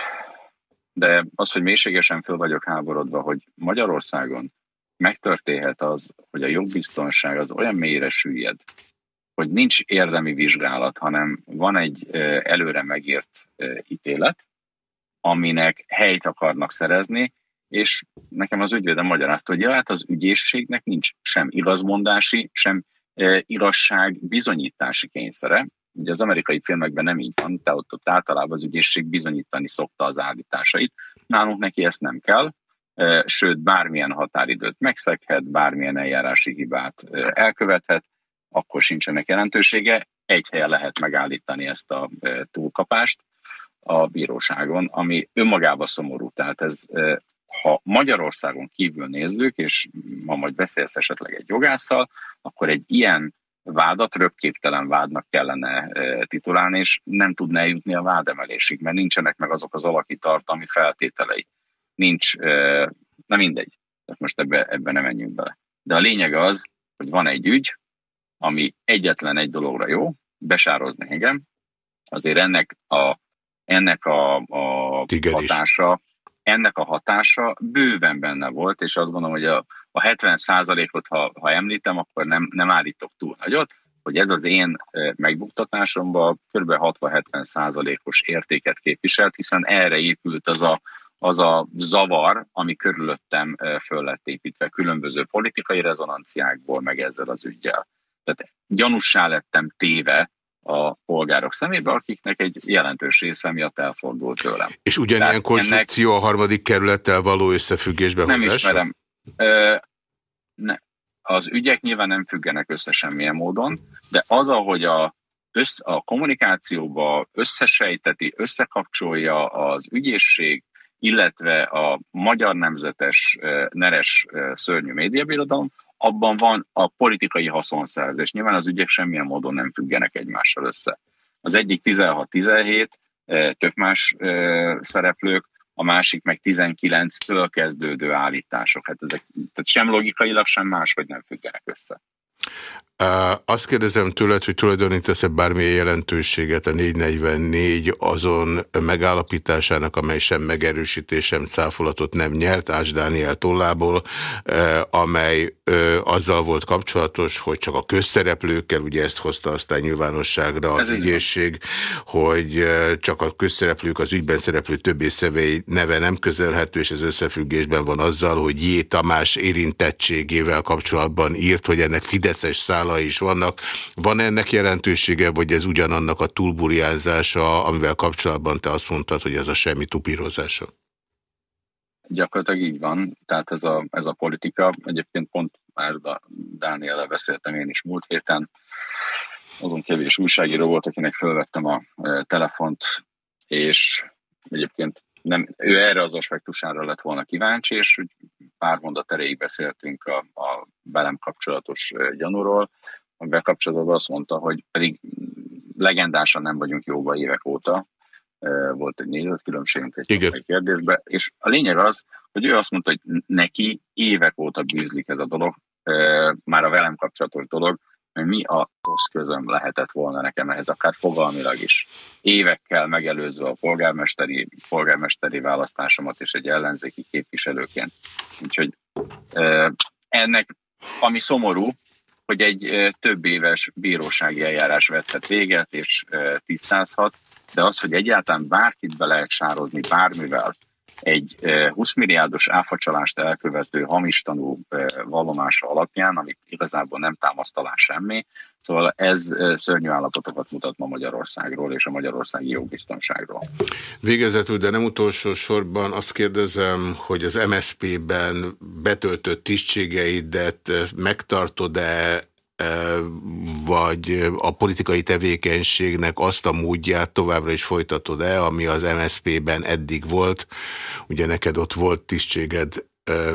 de az, hogy mélységesen föl vagyok háborodva, hogy Magyarországon megtörténhet az, hogy a jogbiztonság az olyan mélyre süllyed, hogy nincs érdemi vizsgálat, hanem van egy előre megírt ítélet, aminek helyt akarnak szerezni, és nekem az ügyvédem magyarázta, hogy ja, hát az ügyészségnek nincs sem igazmondási, sem igazság bizonyítási kényszere, Ugye az amerikai filmekben nem így van, tehát ott, ott általában az ügyészség bizonyítani szokta az állításait. Nálunk neki ezt nem kell, sőt bármilyen határidőt megszeghet, bármilyen eljárási hibát elkövethet, akkor sincsenek jelentősége. Egy helyen lehet megállítani ezt a túlkapást a bíróságon, ami önmagában szomorú. Tehát ez, ha Magyarországon kívül nézzük, és ma majd beszélsz esetleg egy jogásszal, akkor egy ilyen vádat röpképtelen vádnak kellene titulálni, és nem tudna eljutni a vádemelésig, mert nincsenek meg azok az alaki tartalmi feltételei. Nincs, nem mindegy, tehát most ebbe, ebbe nem menjünk bele. De a lényeg az, hogy van egy ügy, ami egyetlen egy dologra jó, besározni engem, azért ennek a, ennek a, a hatása ennek a hatása bőven benne volt, és azt gondolom, hogy a, a 70 ot ha, ha említem, akkor nem, nem állítok túl nagyot, hogy ez az én megbuktatásomban kb. 60-70 százalékos értéket képviselt, hiszen erre épült az a, az a zavar, ami körülöttem föl lett építve különböző politikai rezonanciákból, meg ezzel az ügyel. Tehát gyanussá lettem téve a polgárok szemébe, akiknek egy jelentős része miatt elfordult tőlem. És ugyanilyen Tehát konstrukció ennek... a harmadik kerülettel való összefüggésben Nem hozása? ismerem. Ö, ne, az ügyek nyilván nem függenek össze semmilyen módon, de az, ahogy a, össz, a kommunikációba összesejteti, összekapcsolja az ügyészség, illetve a magyar nemzetes neres szörnyű médiabirodalom, abban van a politikai haszonszerzés. Nyilván az ügyek semmilyen módon nem függenek egymással össze. Az egyik 16-17, tök más szereplők, a másik meg 19-től kezdődő állítások. Hát ezek tehát sem logikailag, sem máshogy nem függenek össze. Azt kérdezem tőled, hogy tulajdonítasz-e bármilyen jelentőséget a 444 azon megállapításának, amely sem megerősítés, sem cáfolatot nem nyert Ács Dániel tollából, amely azzal volt kapcsolatos, hogy csak a közszereplőkkel, ugye ezt hozta aztán nyilvánosságra az ügyészség, hogy csak a közszereplők, az ügyben szereplő többé szevei neve nem közelhető, és ez összefüggésben van azzal, hogy J. Tamás érintettségével kapcsolatban írt, hogy ennek Fideszes szál szála is vannak. Van ennek jelentősége, vagy ez ugyanannak a túlburjázása, amivel kapcsolatban te azt mondtad, hogy ez a semmi tupírozása? Gyakorlatilag így van, tehát ez a, ez a politika, egyébként pont már Dániel beszéltem én is múlt héten, azon kevés újságíró volt, akinek felvettem a e, telefont, és egyébként nem, ő erre az aspektusára lett volna kíváncsi, és pár mondat erejéig beszéltünk a, a velem kapcsolatos gyanúról, amivel kapcsolatban azt mondta, hogy pedig legendásan nem vagyunk jóba évek óta, volt egy nézett különbségünk egy Igen. kérdésbe, és a lényeg az, hogy ő azt mondta, hogy neki évek óta bűzlik ez a dolog, már a velem kapcsolatos dolog, hogy mi a tosz közöm lehetett volna nekem ehhez, akár fogalmilag is. Évekkel megelőzve a polgármesteri, polgármesteri választásomat és egy ellenzéki képviselőként. Úgyhogy ennek, ami szomorú, hogy egy több éves bírósági eljárás vethet véget és tisztázhat, de az, hogy egyáltalán bárkit be lehet sározni bármivel, egy 20 milliárdos áfacsalást elkövető hamis tanú vallomása alapján, amit igazából nem támaszt alá semmi. Szóval ez szörnyű állapotokat mutat ma Magyarországról és a magyarországi jogbiztonságról. Végezetül, de nem utolsó sorban azt kérdezem, hogy az MSZP-ben betöltött tisztségeidet megtartod-e vagy a politikai tevékenységnek azt a módját továbbra is folytatod-e, ami az MSZP-ben eddig volt. Ugye neked ott volt tisztséged,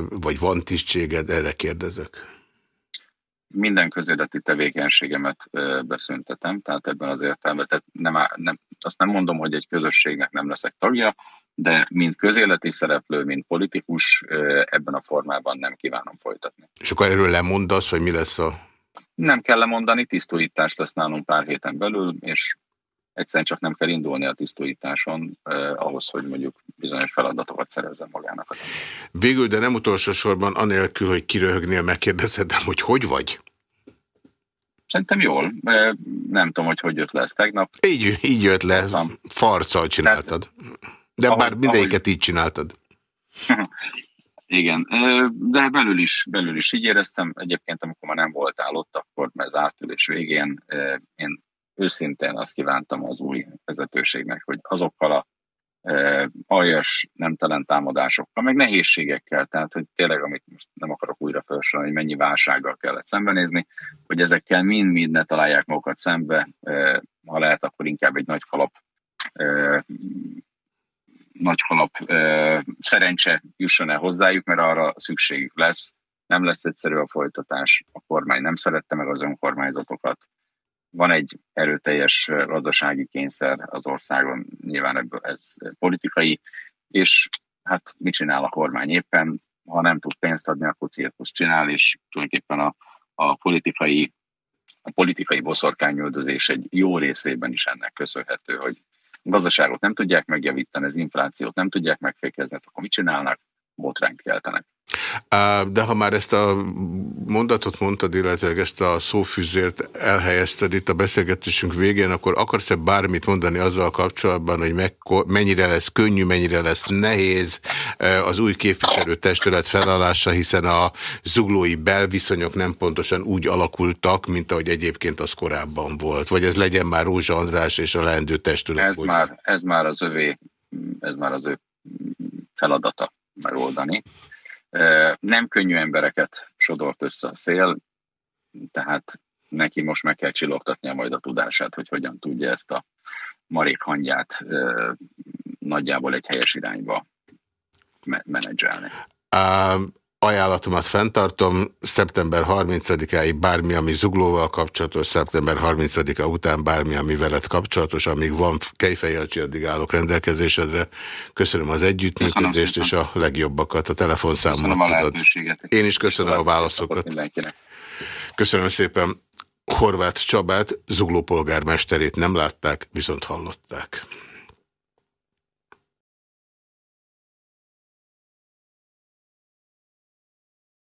vagy van tisztséged, erre kérdezek. Minden közéleti tevékenységemet beszüntetem, tehát ebben az értelemben, tehát nem, nem, azt nem mondom, hogy egy közösségnek nem leszek tagja, de mint közéleti szereplő, mint politikus ebben a formában nem kívánom folytatni. És akkor erről lemondasz, vagy mi lesz a nem kell lemondani, tisztújítást lesz nálunk pár héten belül, és egyszerűen csak nem kell indulni a tisztújításon eh, ahhoz, hogy mondjuk bizonyos feladatokat szerezzen magának. Végül, de nem utolsó sorban, anélkül, hogy kiröhögnél, megkérdezhetem, hogy hogy vagy? Szerintem jól. Nem tudom, hogy hogy jött le ez tegnap. Így, így jött le, farccal csináltad. De ahogy, bár mindegyiket ahogy... így csináltad. Igen, de belül is, belül is így éreztem. Egyébként, amikor már nem voltál ott, akkor az átülés végén én őszintén azt kívántam az új vezetőségnek, hogy azokkal a aljas, nemtelen támadásokkal, meg nehézségekkel, tehát hogy tényleg, amit most nem akarok újra felsorolni, hogy mennyi válsággal kellett szembenézni, hogy ezekkel mind-mind ne találják magukat szembe, ha lehet, akkor inkább egy nagy kalap nagy halap szerencse jusson el hozzájuk, mert arra szükségük lesz. Nem lesz egyszerű a folytatás, a kormány nem szerette meg az önkormányzatokat. Van egy erőteljes gazdasági kényszer az országon, nyilván ebből ez politikai, és hát mit csinál a kormány éppen? Ha nem tud pénzt adni, akkor cirkusz csinál, és tulajdonképpen a, a politikai a politikai boszorkányöldözés egy jó részében is ennek köszönhető, hogy gazdaságot nem tudják megjavítani, az inflációt nem tudják megfékezni, akkor mit csinálnak? Botrányt keltenek. De ha már ezt a mondatot mondtad, illetve ezt a szófűzért elhelyezted itt a beszélgetésünk végén, akkor akarsz-e bármit mondani azzal kapcsolatban, hogy mennyire lesz könnyű, mennyire lesz nehéz az új képviselőtestület felállása, hiszen a zuglói belviszonyok nem pontosan úgy alakultak, mint ahogy egyébként az korábban volt. Vagy ez legyen már Rózsa András és a leendő testület? Ez, már, ez már az övé, ez már az ő feladata megoldani. Nem könnyű embereket sodort össze a szél, tehát neki most meg kell csillogtatnia majd a tudását, hogy hogyan tudja ezt a marék hangját nagyjából egy helyes irányba menedzselni ajánlatomat fenntartom, szeptember 30-áig bármi, ami zuglóval kapcsolatos, szeptember 30-a után bármi, ami veled kapcsolatos, amíg van Kejfejelcsi, addig állok rendelkezésedre. Köszönöm az együttműködést és a legjobbakat, a telefonszámomat tudod. Én is köszönöm a válaszokat. Köszönöm szépen. Horváth Csabát, zugló polgármesterét nem látták, viszont hallották.